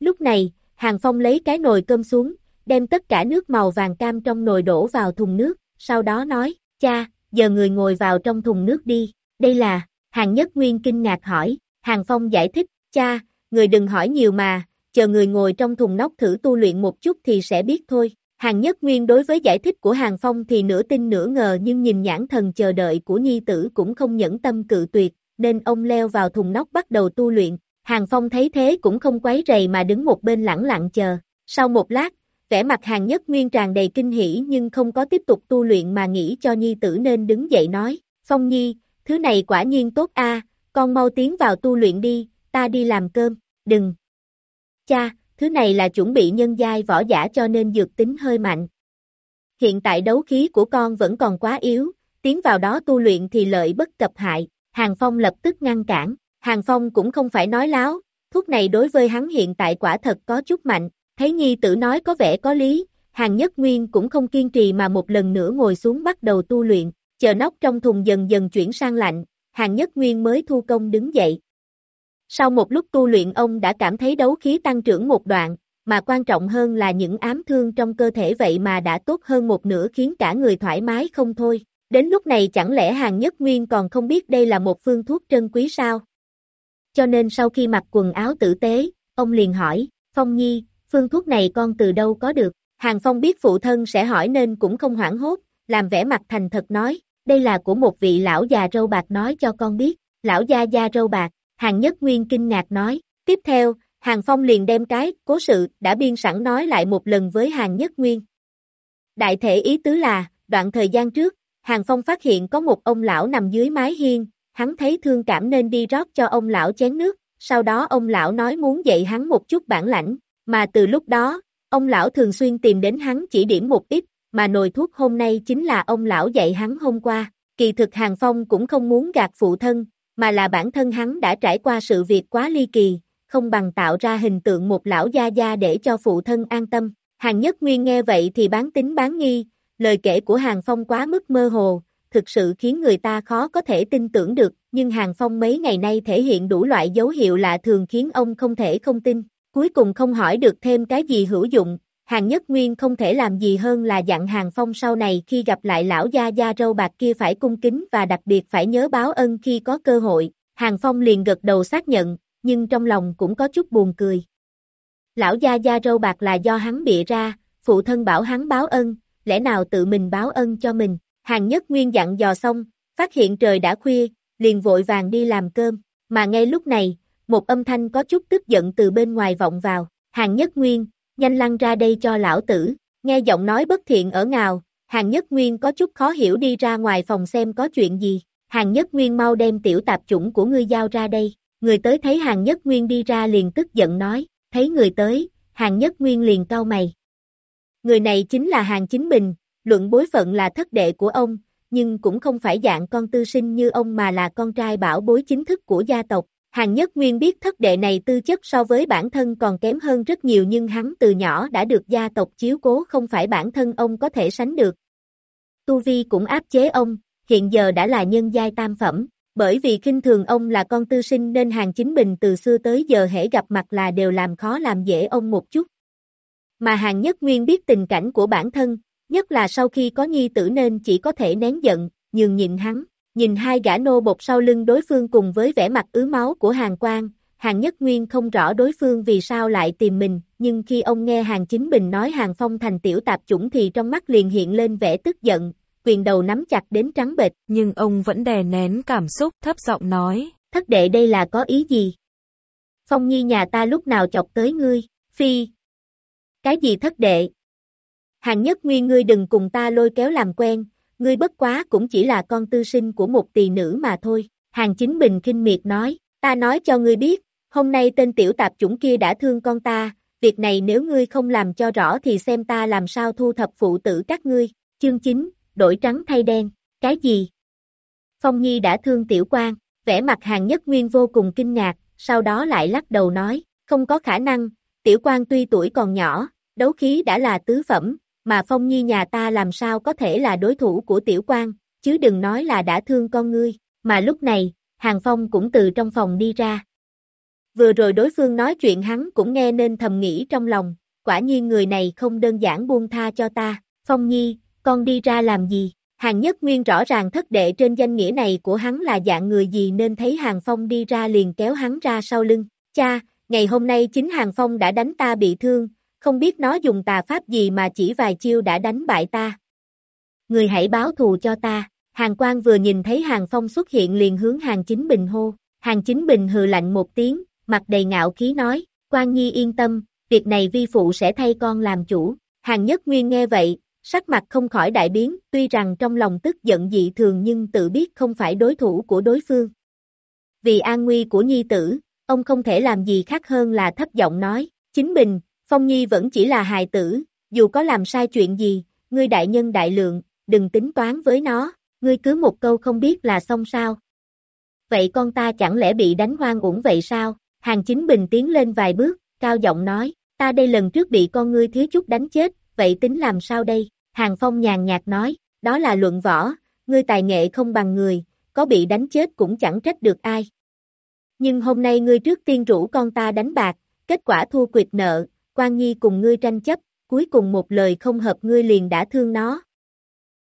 Lúc này, Hàng Phong lấy cái nồi cơm xuống, đem tất cả nước màu vàng cam trong nồi đổ vào thùng nước, sau đó nói, cha, giờ người ngồi vào trong thùng nước đi, đây là, Hàng Nhất Nguyên kinh ngạc hỏi, Hàng Phong giải thích, cha, người đừng hỏi nhiều mà, chờ người ngồi trong thùng nóc thử tu luyện một chút thì sẽ biết thôi. Hàng Nhất Nguyên đối với giải thích của Hàng Phong thì nửa tin nửa ngờ nhưng nhìn nhãn thần chờ đợi của nhi tử cũng không nhẫn tâm cự tuyệt, nên ông leo vào thùng nóc bắt đầu tu luyện. Hàng Phong thấy thế cũng không quấy rầy mà đứng một bên lẳng lặng chờ. Sau một lát, vẻ mặt Hàng Nhất Nguyên tràn đầy kinh hỉ nhưng không có tiếp tục tu luyện mà nghĩ cho nhi tử nên đứng dậy nói, Phong Nhi, thứ này quả nhiên tốt a, con mau tiến vào tu luyện đi, ta đi làm cơm, đừng. Cha, thứ này là chuẩn bị nhân giai võ giả cho nên dược tính hơi mạnh. Hiện tại đấu khí của con vẫn còn quá yếu, tiến vào đó tu luyện thì lợi bất cập hại, Hàng Phong lập tức ngăn cản, Hàng Phong cũng không phải nói láo, thuốc này đối với hắn hiện tại quả thật có chút mạnh, thấy nhi tử nói có vẻ có lý, Hàng Nhất Nguyên cũng không kiên trì mà một lần nữa ngồi xuống bắt đầu tu luyện, chờ nóc trong thùng dần dần chuyển sang lạnh, Hàng Nhất Nguyên mới thu công đứng dậy. Sau một lúc tu luyện ông đã cảm thấy đấu khí tăng trưởng một đoạn, mà quan trọng hơn là những ám thương trong cơ thể vậy mà đã tốt hơn một nửa khiến cả người thoải mái không thôi. Đến lúc này chẳng lẽ Hàng Nhất Nguyên còn không biết đây là một phương thuốc trân quý sao? Cho nên sau khi mặc quần áo tử tế, ông liền hỏi, Phong Nhi, phương thuốc này con từ đâu có được? Hàng Phong biết phụ thân sẽ hỏi nên cũng không hoảng hốt, làm vẻ mặt thành thật nói, đây là của một vị lão già râu bạc nói cho con biết, lão gia gia râu bạc, hàng nhất nguyên kinh ngạc nói, tiếp theo, hàng phong liền đem cái, cố sự, đã biên sẵn nói lại một lần với hàng nhất nguyên. Đại thể ý tứ là, đoạn thời gian trước, hàng phong phát hiện có một ông lão nằm dưới mái hiên, hắn thấy thương cảm nên đi rót cho ông lão chén nước, sau đó ông lão nói muốn dạy hắn một chút bản lãnh, mà từ lúc đó, ông lão thường xuyên tìm đến hắn chỉ điểm một ít, mà nồi thuốc hôm nay chính là ông lão dạy hắn hôm qua. Kỳ thực Hàng Phong cũng không muốn gạt phụ thân, mà là bản thân hắn đã trải qua sự việc quá ly kỳ, không bằng tạo ra hình tượng một lão gia gia để cho phụ thân an tâm. Hàng Nhất Nguyên nghe vậy thì bán tính bán nghi, lời kể của Hàng Phong quá mức mơ hồ, thực sự khiến người ta khó có thể tin tưởng được, nhưng Hàng Phong mấy ngày nay thể hiện đủ loại dấu hiệu lạ thường khiến ông không thể không tin. Cuối cùng không hỏi được thêm cái gì hữu dụng, Hàng Nhất Nguyên không thể làm gì hơn là dặn Hàng Phong sau này khi gặp lại lão gia gia râu bạc kia phải cung kính và đặc biệt phải nhớ báo ân khi có cơ hội. Hàng Phong liền gật đầu xác nhận, nhưng trong lòng cũng có chút buồn cười. Lão gia gia râu bạc là do hắn bịa ra, phụ thân bảo hắn báo ân, lẽ nào tự mình báo ân cho mình. Hàng Nhất Nguyên dặn dò xong, phát hiện trời đã khuya, liền vội vàng đi làm cơm, mà ngay lúc này, một âm thanh có chút tức giận từ bên ngoài vọng vào. Hàng Nhất Nguyên, nhanh lăn ra đây cho lão tử, nghe giọng nói bất thiện ở ngào, hàng nhất nguyên có chút khó hiểu đi ra ngoài phòng xem có chuyện gì, hàng nhất nguyên mau đem tiểu tạp chủng của ngươi giao ra đây, người tới thấy hàng nhất nguyên đi ra liền tức giận nói, thấy người tới, hàng nhất nguyên liền cau mày. Người này chính là hàng chính bình, luận bối phận là thất đệ của ông, nhưng cũng không phải dạng con tư sinh như ông mà là con trai bảo bối chính thức của gia tộc, Hàng Nhất Nguyên biết thất đệ này tư chất so với bản thân còn kém hơn rất nhiều nhưng hắn từ nhỏ đã được gia tộc chiếu cố không phải bản thân ông có thể sánh được. Tu Vi cũng áp chế ông, hiện giờ đã là nhân giai tam phẩm, bởi vì kinh thường ông là con tư sinh nên hàng chính bình từ xưa tới giờ hễ gặp mặt là đều làm khó làm dễ ông một chút. Mà Hàng Nhất Nguyên biết tình cảnh của bản thân, nhất là sau khi có nhi tử nên chỉ có thể nén giận, nhường nhịn hắn, nhìn hai gã nô bột sau lưng đối phương cùng với vẻ mặt ứ máu của Hàng Quang, Hàng Nhất Nguyên không rõ đối phương vì sao lại tìm mình, nhưng khi ông nghe Hàng Chính Bình nói Hàng Phong thành tiểu tạp chủng thì trong mắt liền hiện lên vẻ tức giận, quyền đầu nắm chặt đến trắng bệch. Nhưng ông vẫn đè nén cảm xúc, thấp giọng nói. Thất đệ đây là có ý gì? Phong Nhi nhà ta lúc nào chọc tới ngươi, phi. Cái gì thất đệ? Hàng Nhất Nguyên ngươi đừng cùng ta lôi kéo làm quen, ngươi bất quá cũng chỉ là con tư sinh của một tỳ nữ mà thôi. Hàng Chính Bình kinh miệt nói, ta nói cho ngươi biết, hôm nay tên tiểu tạp chủng kia đã thương con ta, việc này nếu ngươi không làm cho rõ thì xem ta làm sao thu thập phụ tử các ngươi. Chương 9, đổi trắng thay đen, cái gì? Phong Nhi đã thương tiểu quan, vẻ mặt hàng nhất nguyên vô cùng kinh ngạc, sau đó lại lắc đầu nói, không có khả năng, tiểu quan tuy tuổi còn nhỏ, đấu khí đã là tứ phẩm, mà Phong Nhi nhà ta làm sao có thể là đối thủ của tiểu quan, chứ đừng nói là đã thương con ngươi, mà lúc này, Hàng Phong cũng từ trong phòng đi ra. Vừa rồi đối phương nói chuyện hắn cũng nghe nên thầm nghĩ trong lòng, quả nhiên người này không đơn giản buông tha cho ta, Phong Nhi, con đi ra làm gì? Hàng Nhất Nguyên rõ ràng thất đệ trên danh nghĩa này của hắn là dạng người gì nên thấy Hàng Phong đi ra liền kéo hắn ra sau lưng. Cha, ngày hôm nay chính Hàng Phong đã đánh ta bị thương, không biết nó dùng tà pháp gì mà chỉ vài chiêu đã đánh bại ta. Người hãy báo thù cho ta. Hàng Quang vừa nhìn thấy Hàng Phong xuất hiện liền hướng Hàng Chính Bình hô. Hàng Chính Bình hừ lạnh một tiếng, mặt đầy ngạo khí nói, Quan Nhi yên tâm, việc này vi phụ sẽ thay con làm chủ. Hàng Nhất Nguyên nghe vậy, sắc mặt không khỏi đại biến, tuy rằng trong lòng tức giận dị thường nhưng tự biết không phải đối thủ của đối phương. Vì an nguy của nhi tử, ông không thể làm gì khác hơn là thấp giọng nói, chính bình, Phong Nhi vẫn chỉ là hài tử, dù có làm sai chuyện gì, ngươi đại nhân đại lượng, đừng tính toán với nó, ngươi cứ một câu không biết là xong sao. Vậy con ta chẳng lẽ bị đánh hoang uổng vậy sao? Hàng chính bình tiến lên vài bước, cao giọng nói, ta đây lần trước bị con ngươi thiếu chút đánh chết, vậy tính làm sao đây? Hàng Phong nhàn nhạt nói, đó là luận võ, ngươi tài nghệ không bằng người, có bị đánh chết cũng chẳng trách được ai. Nhưng hôm nay ngươi trước tiên rủ con ta đánh bạc, kết quả thua quyệt nợ, quan nhi cùng ngươi tranh chấp, cuối cùng một lời không hợp ngươi liền đã thương nó.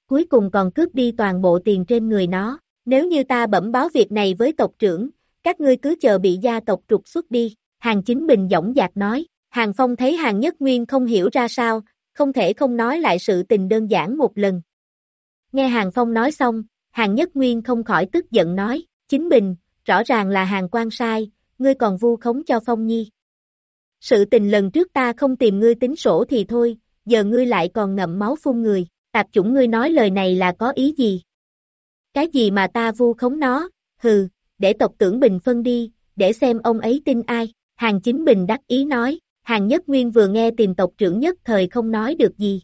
Cuối cùng còn cướp đi toàn bộ tiền trên người nó, nếu như ta bẩm báo việc này với tộc trưởng, các ngươi cứ chờ bị gia tộc trục xuất đi, hàng chính bình dõng dạc nói, hàng phong thấy hàng nhất nguyên không hiểu ra sao, không thể không nói lại sự tình đơn giản một lần. Nghe hàng phong nói xong, hàng nhất nguyên không khỏi tức giận nói, chính bình, rõ ràng là hàng quan sai, ngươi còn vu khống cho phong nhi. Sự tình lần trước ta không tìm ngươi tính sổ thì thôi, giờ ngươi lại còn ngậm máu phun người, tạp chủng ngươi nói lời này là có ý gì? Cái gì mà ta vu khống nó, hừ, để tộc tưởng bình phân đi, để xem ông ấy tin ai, hàng chính bình đắc ý nói, hàng nhất nguyên vừa nghe tìm tộc trưởng nhất thời không nói được gì.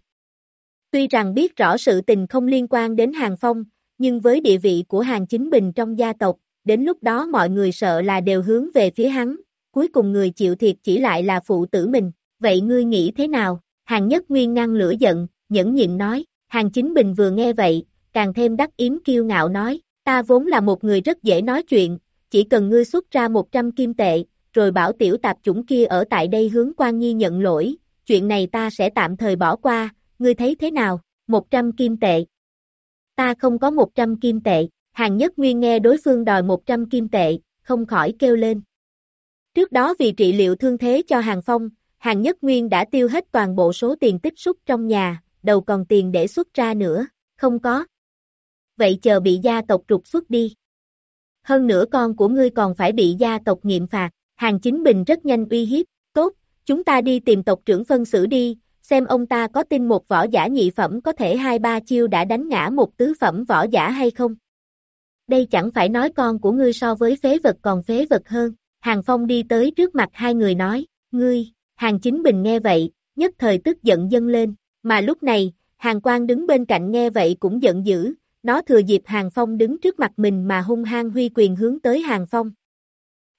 Tuy rằng biết rõ sự tình không liên quan đến hàng phong, nhưng với địa vị của hàng chính bình trong gia tộc, đến lúc đó mọi người sợ là đều hướng về phía hắn, cuối cùng người chịu thiệt chỉ lại là phụ tử mình, vậy ngươi nghĩ thế nào? Hàng nhất nguyên ngăn lửa giận, nhẫn nhịn nói, hàng chính bình vừa nghe vậy, càng thêm đắc yếm kiêu ngạo nói, ta vốn là một người rất dễ nói chuyện, chỉ cần ngươi xuất ra 100 kim tệ, rồi bảo tiểu tạp chủng kia ở tại đây hướng quan nhi nhận lỗi, chuyện này ta sẽ tạm thời bỏ qua, ngươi thấy thế nào, 100 kim tệ. Ta không có 100 kim tệ, hàng nhất nguyên nghe đối phương đòi 100 kim tệ, không khỏi kêu lên. Trước đó vì trị liệu thương thế cho hàng phong, hàng nhất nguyên đã tiêu hết toàn bộ số tiền tích xúc trong nhà, đầu còn tiền để xuất ra nữa, không có. Vậy chờ bị gia tộc trục xuất đi. Hơn nữa con của ngươi còn phải bị gia tộc nghiệm phạt, hàng chính bình rất nhanh uy hiếp, tốt, chúng ta đi tìm tộc trưởng phân xử đi, xem ông ta có tin một võ giả nhị phẩm có thể hai ba chiêu đã đánh ngã một tứ phẩm võ giả hay không. Đây chẳng phải nói con của ngươi so với phế vật còn phế vật hơn. Hàng Phong đi tới trước mặt hai người nói, ngươi, Hàng Chính Bình nghe vậy, nhất thời tức giận dâng lên, mà lúc này, Hàng Quang đứng bên cạnh nghe vậy cũng giận dữ, nó thừa dịp Hàng Phong đứng trước mặt mình mà hung hăng huy quyền hướng tới Hàng Phong.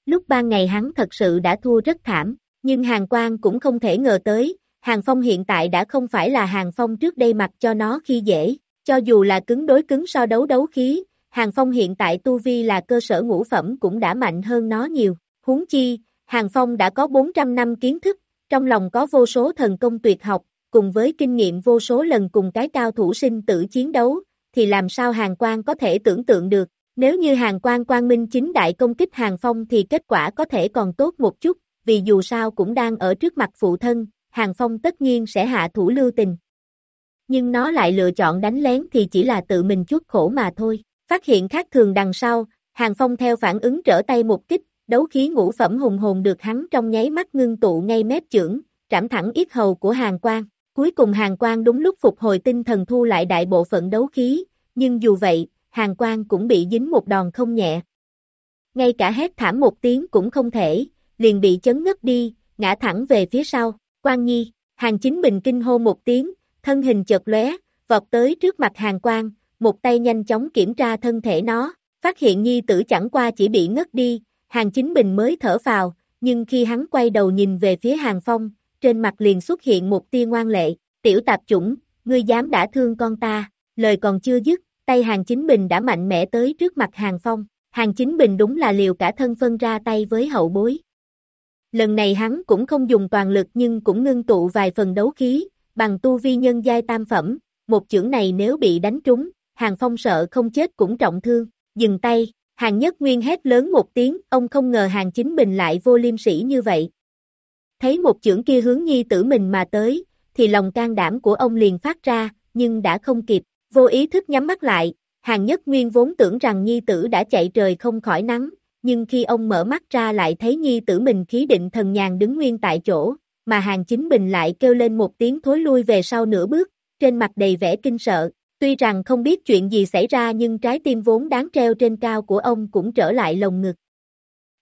Lúc ban ngày hắn thật sự đã thua rất thảm, nhưng Hàng Quang cũng không thể ngờ tới, Hàng Phong hiện tại đã không phải là Hàng Phong trước đây mặc cho nó khi dễ, cho dù là cứng đối cứng so đấu đấu khí, Hàng Phong hiện tại tu vi là cơ sở ngũ phẩm cũng đã mạnh hơn nó nhiều. Huống chi, Hàng Phong đã có 400 năm kiến thức, trong lòng có vô số thần công tuyệt học, cùng với kinh nghiệm vô số lần cùng cái cao thủ sinh tử chiến đấu, thì làm sao hàng quan có thể tưởng tượng được, nếu như hàng quan quan minh chính đại công kích hàng phong thì kết quả có thể còn tốt một chút, vì dù sao cũng đang ở trước mặt phụ thân, hàng phong tất nhiên sẽ hạ thủ lưu tình. Nhưng nó lại lựa chọn đánh lén thì chỉ là tự mình chuốc khổ mà thôi. Phát hiện khác thường đằng sau, hàng phong theo phản ứng trở tay một kích, đấu khí ngũ phẩm hùng hồn được hắn trong nháy mắt ngưng tụ ngay mép chưởng, trảm thẳng yết hầu của hàng quan. Cuối cùng hàng quan đúng lúc phục hồi tinh thần thu lại đại bộ phận đấu khí, nhưng dù vậy, hàng quan cũng bị dính một đòn không nhẹ. Ngay cả hét thảm một tiếng cũng không thể, liền bị chấn ngất đi, ngã thẳng về phía sau, quan nhi, hàng chính bình kinh hô một tiếng, thân hình chợt lóe, vọt tới trước mặt hàng quan, một tay nhanh chóng kiểm tra thân thể nó, phát hiện nhi tử chẳng qua chỉ bị ngất đi, hàng chính bình mới thở vào, nhưng khi hắn quay đầu nhìn về phía hàng phong, trên mặt liền xuất hiện một tia ngoan lệ, tiểu tạp chủng, ngươi dám đã thương con ta, lời còn chưa dứt, tay hàng chính bình đã mạnh mẽ tới trước mặt hàng phong, hàng chính bình đúng là liều cả thân phân ra tay với hậu bối. Lần này hắn cũng không dùng toàn lực nhưng cũng ngưng tụ vài phần đấu khí, bằng tu vi nhân giai tam phẩm, một chưởng này nếu bị đánh trúng, hàng phong sợ không chết cũng trọng thương, dừng tay, hàng nhất nguyên hét lớn một tiếng, ông không ngờ hàng chính bình lại vô liêm sĩ như vậy. Thấy một chưởng kia hướng nhi tử mình mà tới, thì lòng can đảm của ông liền phát ra, nhưng đã không kịp, vô ý thức nhắm mắt lại, hàng nhất nguyên vốn tưởng rằng nhi tử đã chạy trời không khỏi nắng, nhưng khi ông mở mắt ra lại thấy nhi tử mình khí định thần nhàn đứng nguyên tại chỗ, mà hàng chính bình lại kêu lên một tiếng thối lui về sau nửa bước, trên mặt đầy vẻ kinh sợ, tuy rằng không biết chuyện gì xảy ra nhưng trái tim vốn đáng treo trên cao của ông cũng trở lại lồng ngực.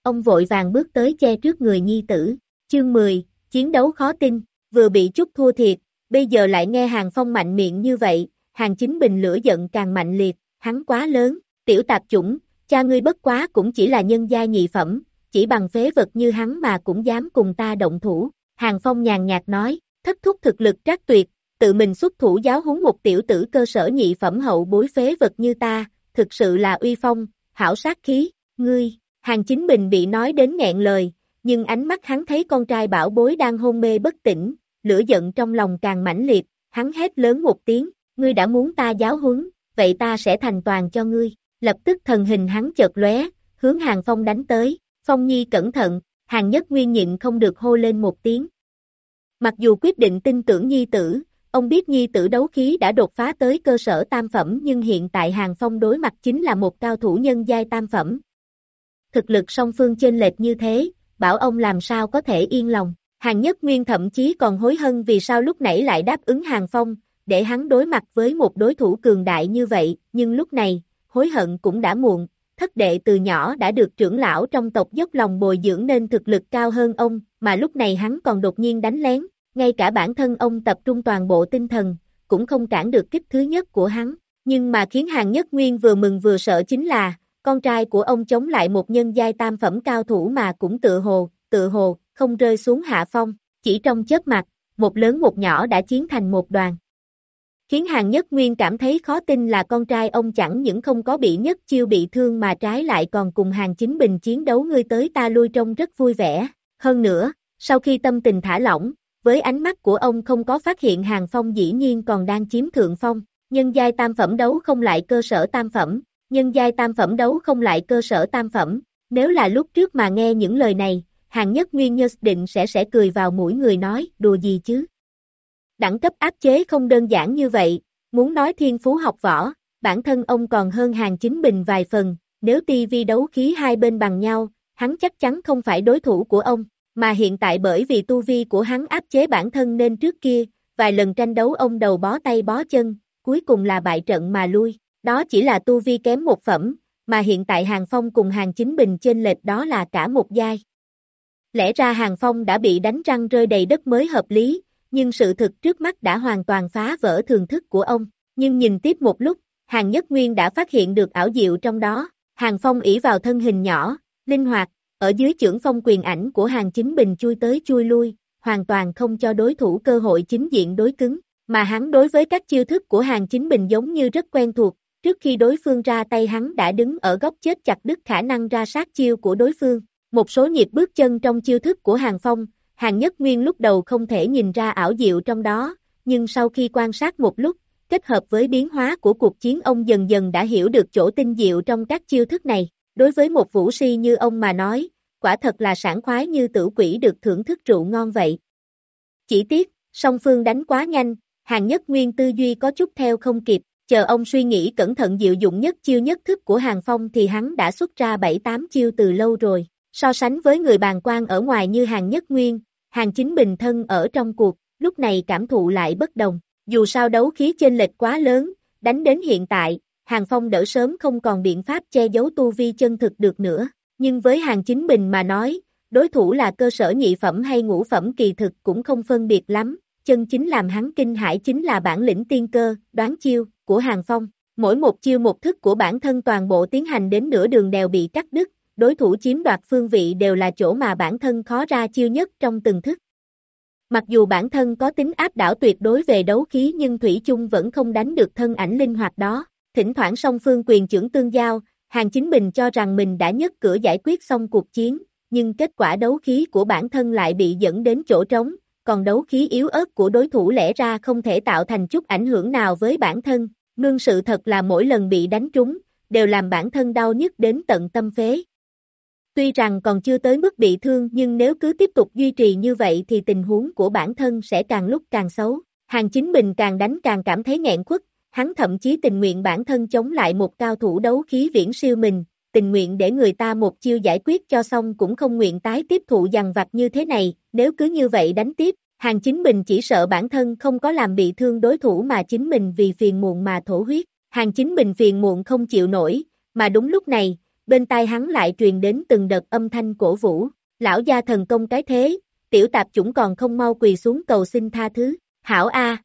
Ông vội vàng bước tới che trước người nhi tử, chương 10, chiến đấu khó tin, vừa bị chút thua thiệt, bây giờ lại nghe hàng phong mạnh miệng như vậy, hàng chính bình lửa giận càng mạnh liệt, hắn quá lớn, tiểu tạp chủng, cha ngươi bất quá cũng chỉ là nhân gia nhị phẩm, chỉ bằng phế vật như hắn mà cũng dám cùng ta động thủ, hàng phong nhàn nhạt nói, thất thúc thực lực trác tuyệt, tự mình xuất thủ giáo huấn một tiểu tử cơ sở nhị phẩm hậu bối phế vật như ta, thực sự là uy phong, hảo sát khí, ngươi, hàng chính bình bị nói đến nghẹn lời, nhưng ánh mắt hắn thấy con trai bảo bối đang hôn mê bất tỉnh, lửa giận trong lòng càng mãnh liệt, hắn hét lớn một tiếng, ngươi đã muốn ta giáo huấn, vậy ta sẽ thành toàn cho ngươi, lập tức thần hình hắn chợt lóe, hướng hàng phong đánh tới, phong nhi cẩn thận, hàng nhất nguyên nhịn không được hô lên một tiếng. Mặc dù quyết định tin tưởng nhi tử, ông biết nhi tử đấu khí đã đột phá tới cơ sở tam phẩm nhưng hiện tại hàng phong đối mặt chính là một cao thủ nhân giai tam phẩm. Thực lực song phương chênh lệch như thế, bảo ông làm sao có thể yên lòng. Hàng Nhất Nguyên thậm chí còn hối hận vì sao lúc nãy lại đáp ứng Hàng Phong, để hắn đối mặt với một đối thủ cường đại như vậy, nhưng lúc này, hối hận cũng đã muộn, thất đệ từ nhỏ đã được trưởng lão trong tộc dốc lòng bồi dưỡng nên thực lực cao hơn ông, mà lúc này hắn còn đột nhiên đánh lén, ngay cả bản thân ông tập trung toàn bộ tinh thần, cũng không cản được kích thứ nhất của hắn, nhưng mà khiến Hàng Nhất Nguyên vừa mừng vừa sợ chính là, con trai của ông chống lại một nhân giai tam phẩm cao thủ mà cũng tự hồ, tự hồ, không rơi xuống hạ phong, chỉ trong chớp mặt, một lớn một nhỏ đã chiến thành một đoàn. Khiến hàng nhất nguyên cảm thấy khó tin là con trai ông chẳng những không có bị nhất chiêu bị thương mà trái lại còn cùng hàng chính bình chiến đấu ngươi tới ta lui trông rất vui vẻ. Hơn nữa, sau khi tâm tình thả lỏng, với ánh mắt của ông không có phát hiện hàng phong dĩ nhiên còn đang chiếm thượng phong, nhân giai tam phẩm đấu không lại cơ sở tam phẩm, nhân giai tam phẩm đấu không lại cơ sở tam phẩm, nếu là lúc trước mà nghe những lời này, hàng nhất nguyên nhất định sẽ sẽ cười vào mũi người nói, đùa gì chứ. Đẳng cấp áp chế không đơn giản như vậy, muốn nói thiên phú học võ, bản thân ông còn hơn hàng chính bình vài phần, nếu tivi đấu khí hai bên bằng nhau, hắn chắc chắn không phải đối thủ của ông, mà hiện tại bởi vì tu vi của hắn áp chế bản thân nên trước kia, vài lần tranh đấu ông đầu bó tay bó chân, cuối cùng là bại trận mà lui. Đó chỉ là tu vi kém một phẩm, mà hiện tại Hàng Phong cùng Hàng Chính Bình trên lệch đó là cả một giai. Lẽ ra Hàng Phong đã bị đánh răng rơi đầy đất mới hợp lý, nhưng sự thực trước mắt đã hoàn toàn phá vỡ thường thức của ông. Nhưng nhìn tiếp một lúc, Hàng Nhất Nguyên đã phát hiện được ảo diệu trong đó. Hàng Phong ỷ vào thân hình nhỏ, linh hoạt, ở dưới trưởng phong quyền ảnh của Hàng Chính Bình chui tới chui lui, hoàn toàn không cho đối thủ cơ hội chính diện đối cứng. Mà hắn đối với các chiêu thức của Hàng Chính Bình giống như rất quen thuộc, Trước khi đối phương ra tay hắn đã đứng ở góc chết chặt đứt khả năng ra sát chiêu của đối phương. Một số nhịp bước chân trong chiêu thức của Hàng Phong, Hàng Nhất Nguyên lúc đầu không thể nhìn ra ảo diệu trong đó, nhưng sau khi quan sát một lúc, kết hợp với biến hóa của cuộc chiến ông dần dần đã hiểu được chỗ tinh diệu trong các chiêu thức này. Đối với một vũ si như ông mà nói, quả thật là sảng khoái như tử quỷ được thưởng thức rượu ngon vậy. Chỉ tiếc, song phương đánh quá nhanh, hàng nhất nguyên tư duy có chút theo không kịp, chờ ông suy nghĩ cẩn thận dịu dụng nhất chiêu nhất thức của hàng phong thì hắn đã xuất ra 7-8 chiêu từ lâu rồi. So sánh với người bàn quan ở ngoài như hàng nhất nguyên, hàng chính bình thân ở trong cuộc, lúc này cảm thụ lại bất đồng. Dù sao đấu khí chênh lệch quá lớn, đánh đến hiện tại, hàng phong đỡ sớm không còn biện pháp che giấu tu vi chân thực được nữa. Nhưng với hàng chính bình mà nói, đối thủ là cơ sở nhị phẩm hay ngũ phẩm kỳ thực cũng không phân biệt lắm, chân chính làm hắn kinh hãi chính là bản lĩnh tiên cơ, đoán chiêu, của hàng phong. Mỗi một chiêu một thức của bản thân toàn bộ tiến hành đến nửa đường đều bị cắt đứt, đối thủ chiếm đoạt phương vị đều là chỗ mà bản thân khó ra chiêu nhất trong từng thức. Mặc dù bản thân có tính áp đảo tuyệt đối về đấu khí nhưng Thủy chung vẫn không đánh được thân ảnh linh hoạt đó. Thỉnh thoảng song phương quyền trưởng tương giao, Hàng Chính Bình cho rằng mình đã nhất cửa giải quyết xong cuộc chiến, nhưng kết quả đấu khí của bản thân lại bị dẫn đến chỗ trống, còn đấu khí yếu ớt của đối thủ lẽ ra không thể tạo thành chút ảnh hưởng nào với bản thân. Nương sự thật là mỗi lần bị đánh trúng, đều làm bản thân đau nhức đến tận tâm phế. Tuy rằng còn chưa tới mức bị thương nhưng nếu cứ tiếp tục duy trì như vậy thì tình huống của bản thân sẽ càng lúc càng xấu. Hàng chính bình càng đánh càng cảm thấy nghẹn khuất, hắn thậm chí tình nguyện bản thân chống lại một cao thủ đấu khí viễn siêu mình, tình nguyện để người ta một chiêu giải quyết cho xong cũng không nguyện tái tiếp thụ dằn vặt như thế này, nếu cứ như vậy đánh tiếp, hàng chính mình chỉ sợ bản thân không có làm bị thương đối thủ mà chính mình vì phiền muộn mà thổ huyết, hàng chính mình phiền muộn không chịu nổi, mà đúng lúc này, bên tai hắn lại truyền đến từng đợt âm thanh cổ vũ, lão gia thần công cái thế, tiểu tạp chủng còn không mau quỳ xuống cầu xin tha thứ, hảo a.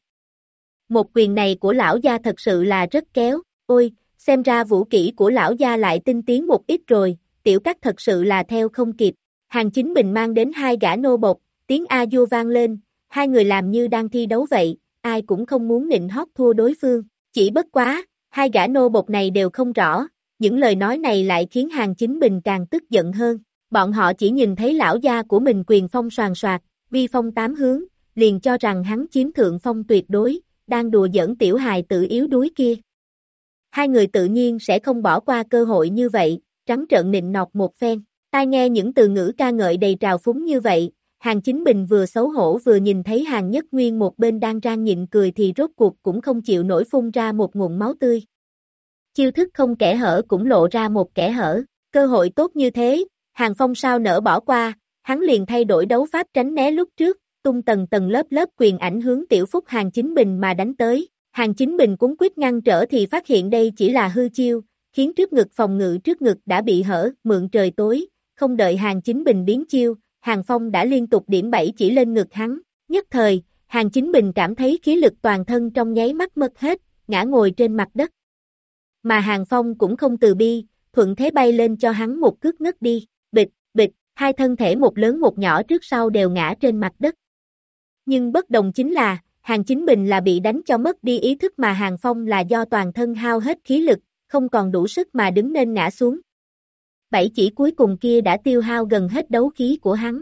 Một quyền này của lão gia thật sự là rất kéo, ôi, xem ra vũ kỹ của lão gia lại tinh tiến một ít rồi, tiểu cắt thật sự là theo không kịp, hàng chính bình mang đến hai gã nô bộc, tiếng a du vang lên, hai người làm như đang thi đấu vậy, ai cũng không muốn nịnh hót thua đối phương, chỉ bất quá, hai gã nô bộc này đều không rõ, những lời nói này lại khiến hàng chính bình càng tức giận hơn. Bọn họ chỉ nhìn thấy lão gia của mình quyền phong soàn soạt, vi phong tám hướng, liền cho rằng hắn chiếm thượng phong tuyệt đối, đang đùa giỡn tiểu hài tự yếu đuối kia. Hai người tự nhiên sẽ không bỏ qua cơ hội như vậy, trắng trợn nịnh nọt một phen. Tai nghe những từ ngữ ca ngợi đầy trào phúng như vậy, hàng chính bình vừa xấu hổ vừa nhìn thấy hàng nhất nguyên một bên đang rang nhịn cười thì rốt cuộc cũng không chịu nổi phun ra một nguồn máu tươi chiêu thức không kẻ hở cũng lộ ra một kẻ hở, cơ hội tốt như thế, hàng phong sao nở bỏ qua, hắn liền thay đổi đấu pháp tránh né lúc trước, tung tầng tầng lớp lớp quyền ảnh hướng tiểu phúc hàng chính bình mà đánh tới, hàng chính bình cuốn quyết ngăn trở thì phát hiện đây chỉ là hư chiêu, khiến trước ngực phòng ngự trước ngực đã bị hở, mượn trời tối, không đợi hàng chính bình biến chiêu, hàng phong đã liên tục điểm bảy chỉ lên ngực hắn, nhất thời, hàng chính bình cảm thấy khí lực toàn thân trong nháy mắt mất hết, ngã ngồi trên mặt đất. Mà Hàng Phong cũng không từ bi, thuận thế bay lên cho hắn một cước ngất đi, bịch, bịch, hai thân thể một lớn một nhỏ trước sau đều ngã trên mặt đất. Nhưng bất đồng chính là, Hàng Chính Bình là bị đánh cho mất đi ý thức mà Hàng Phong là do toàn thân hao hết khí lực, không còn đủ sức mà đứng nên ngã xuống. Bảy chỉ cuối cùng kia đã tiêu hao gần hết đấu khí của hắn.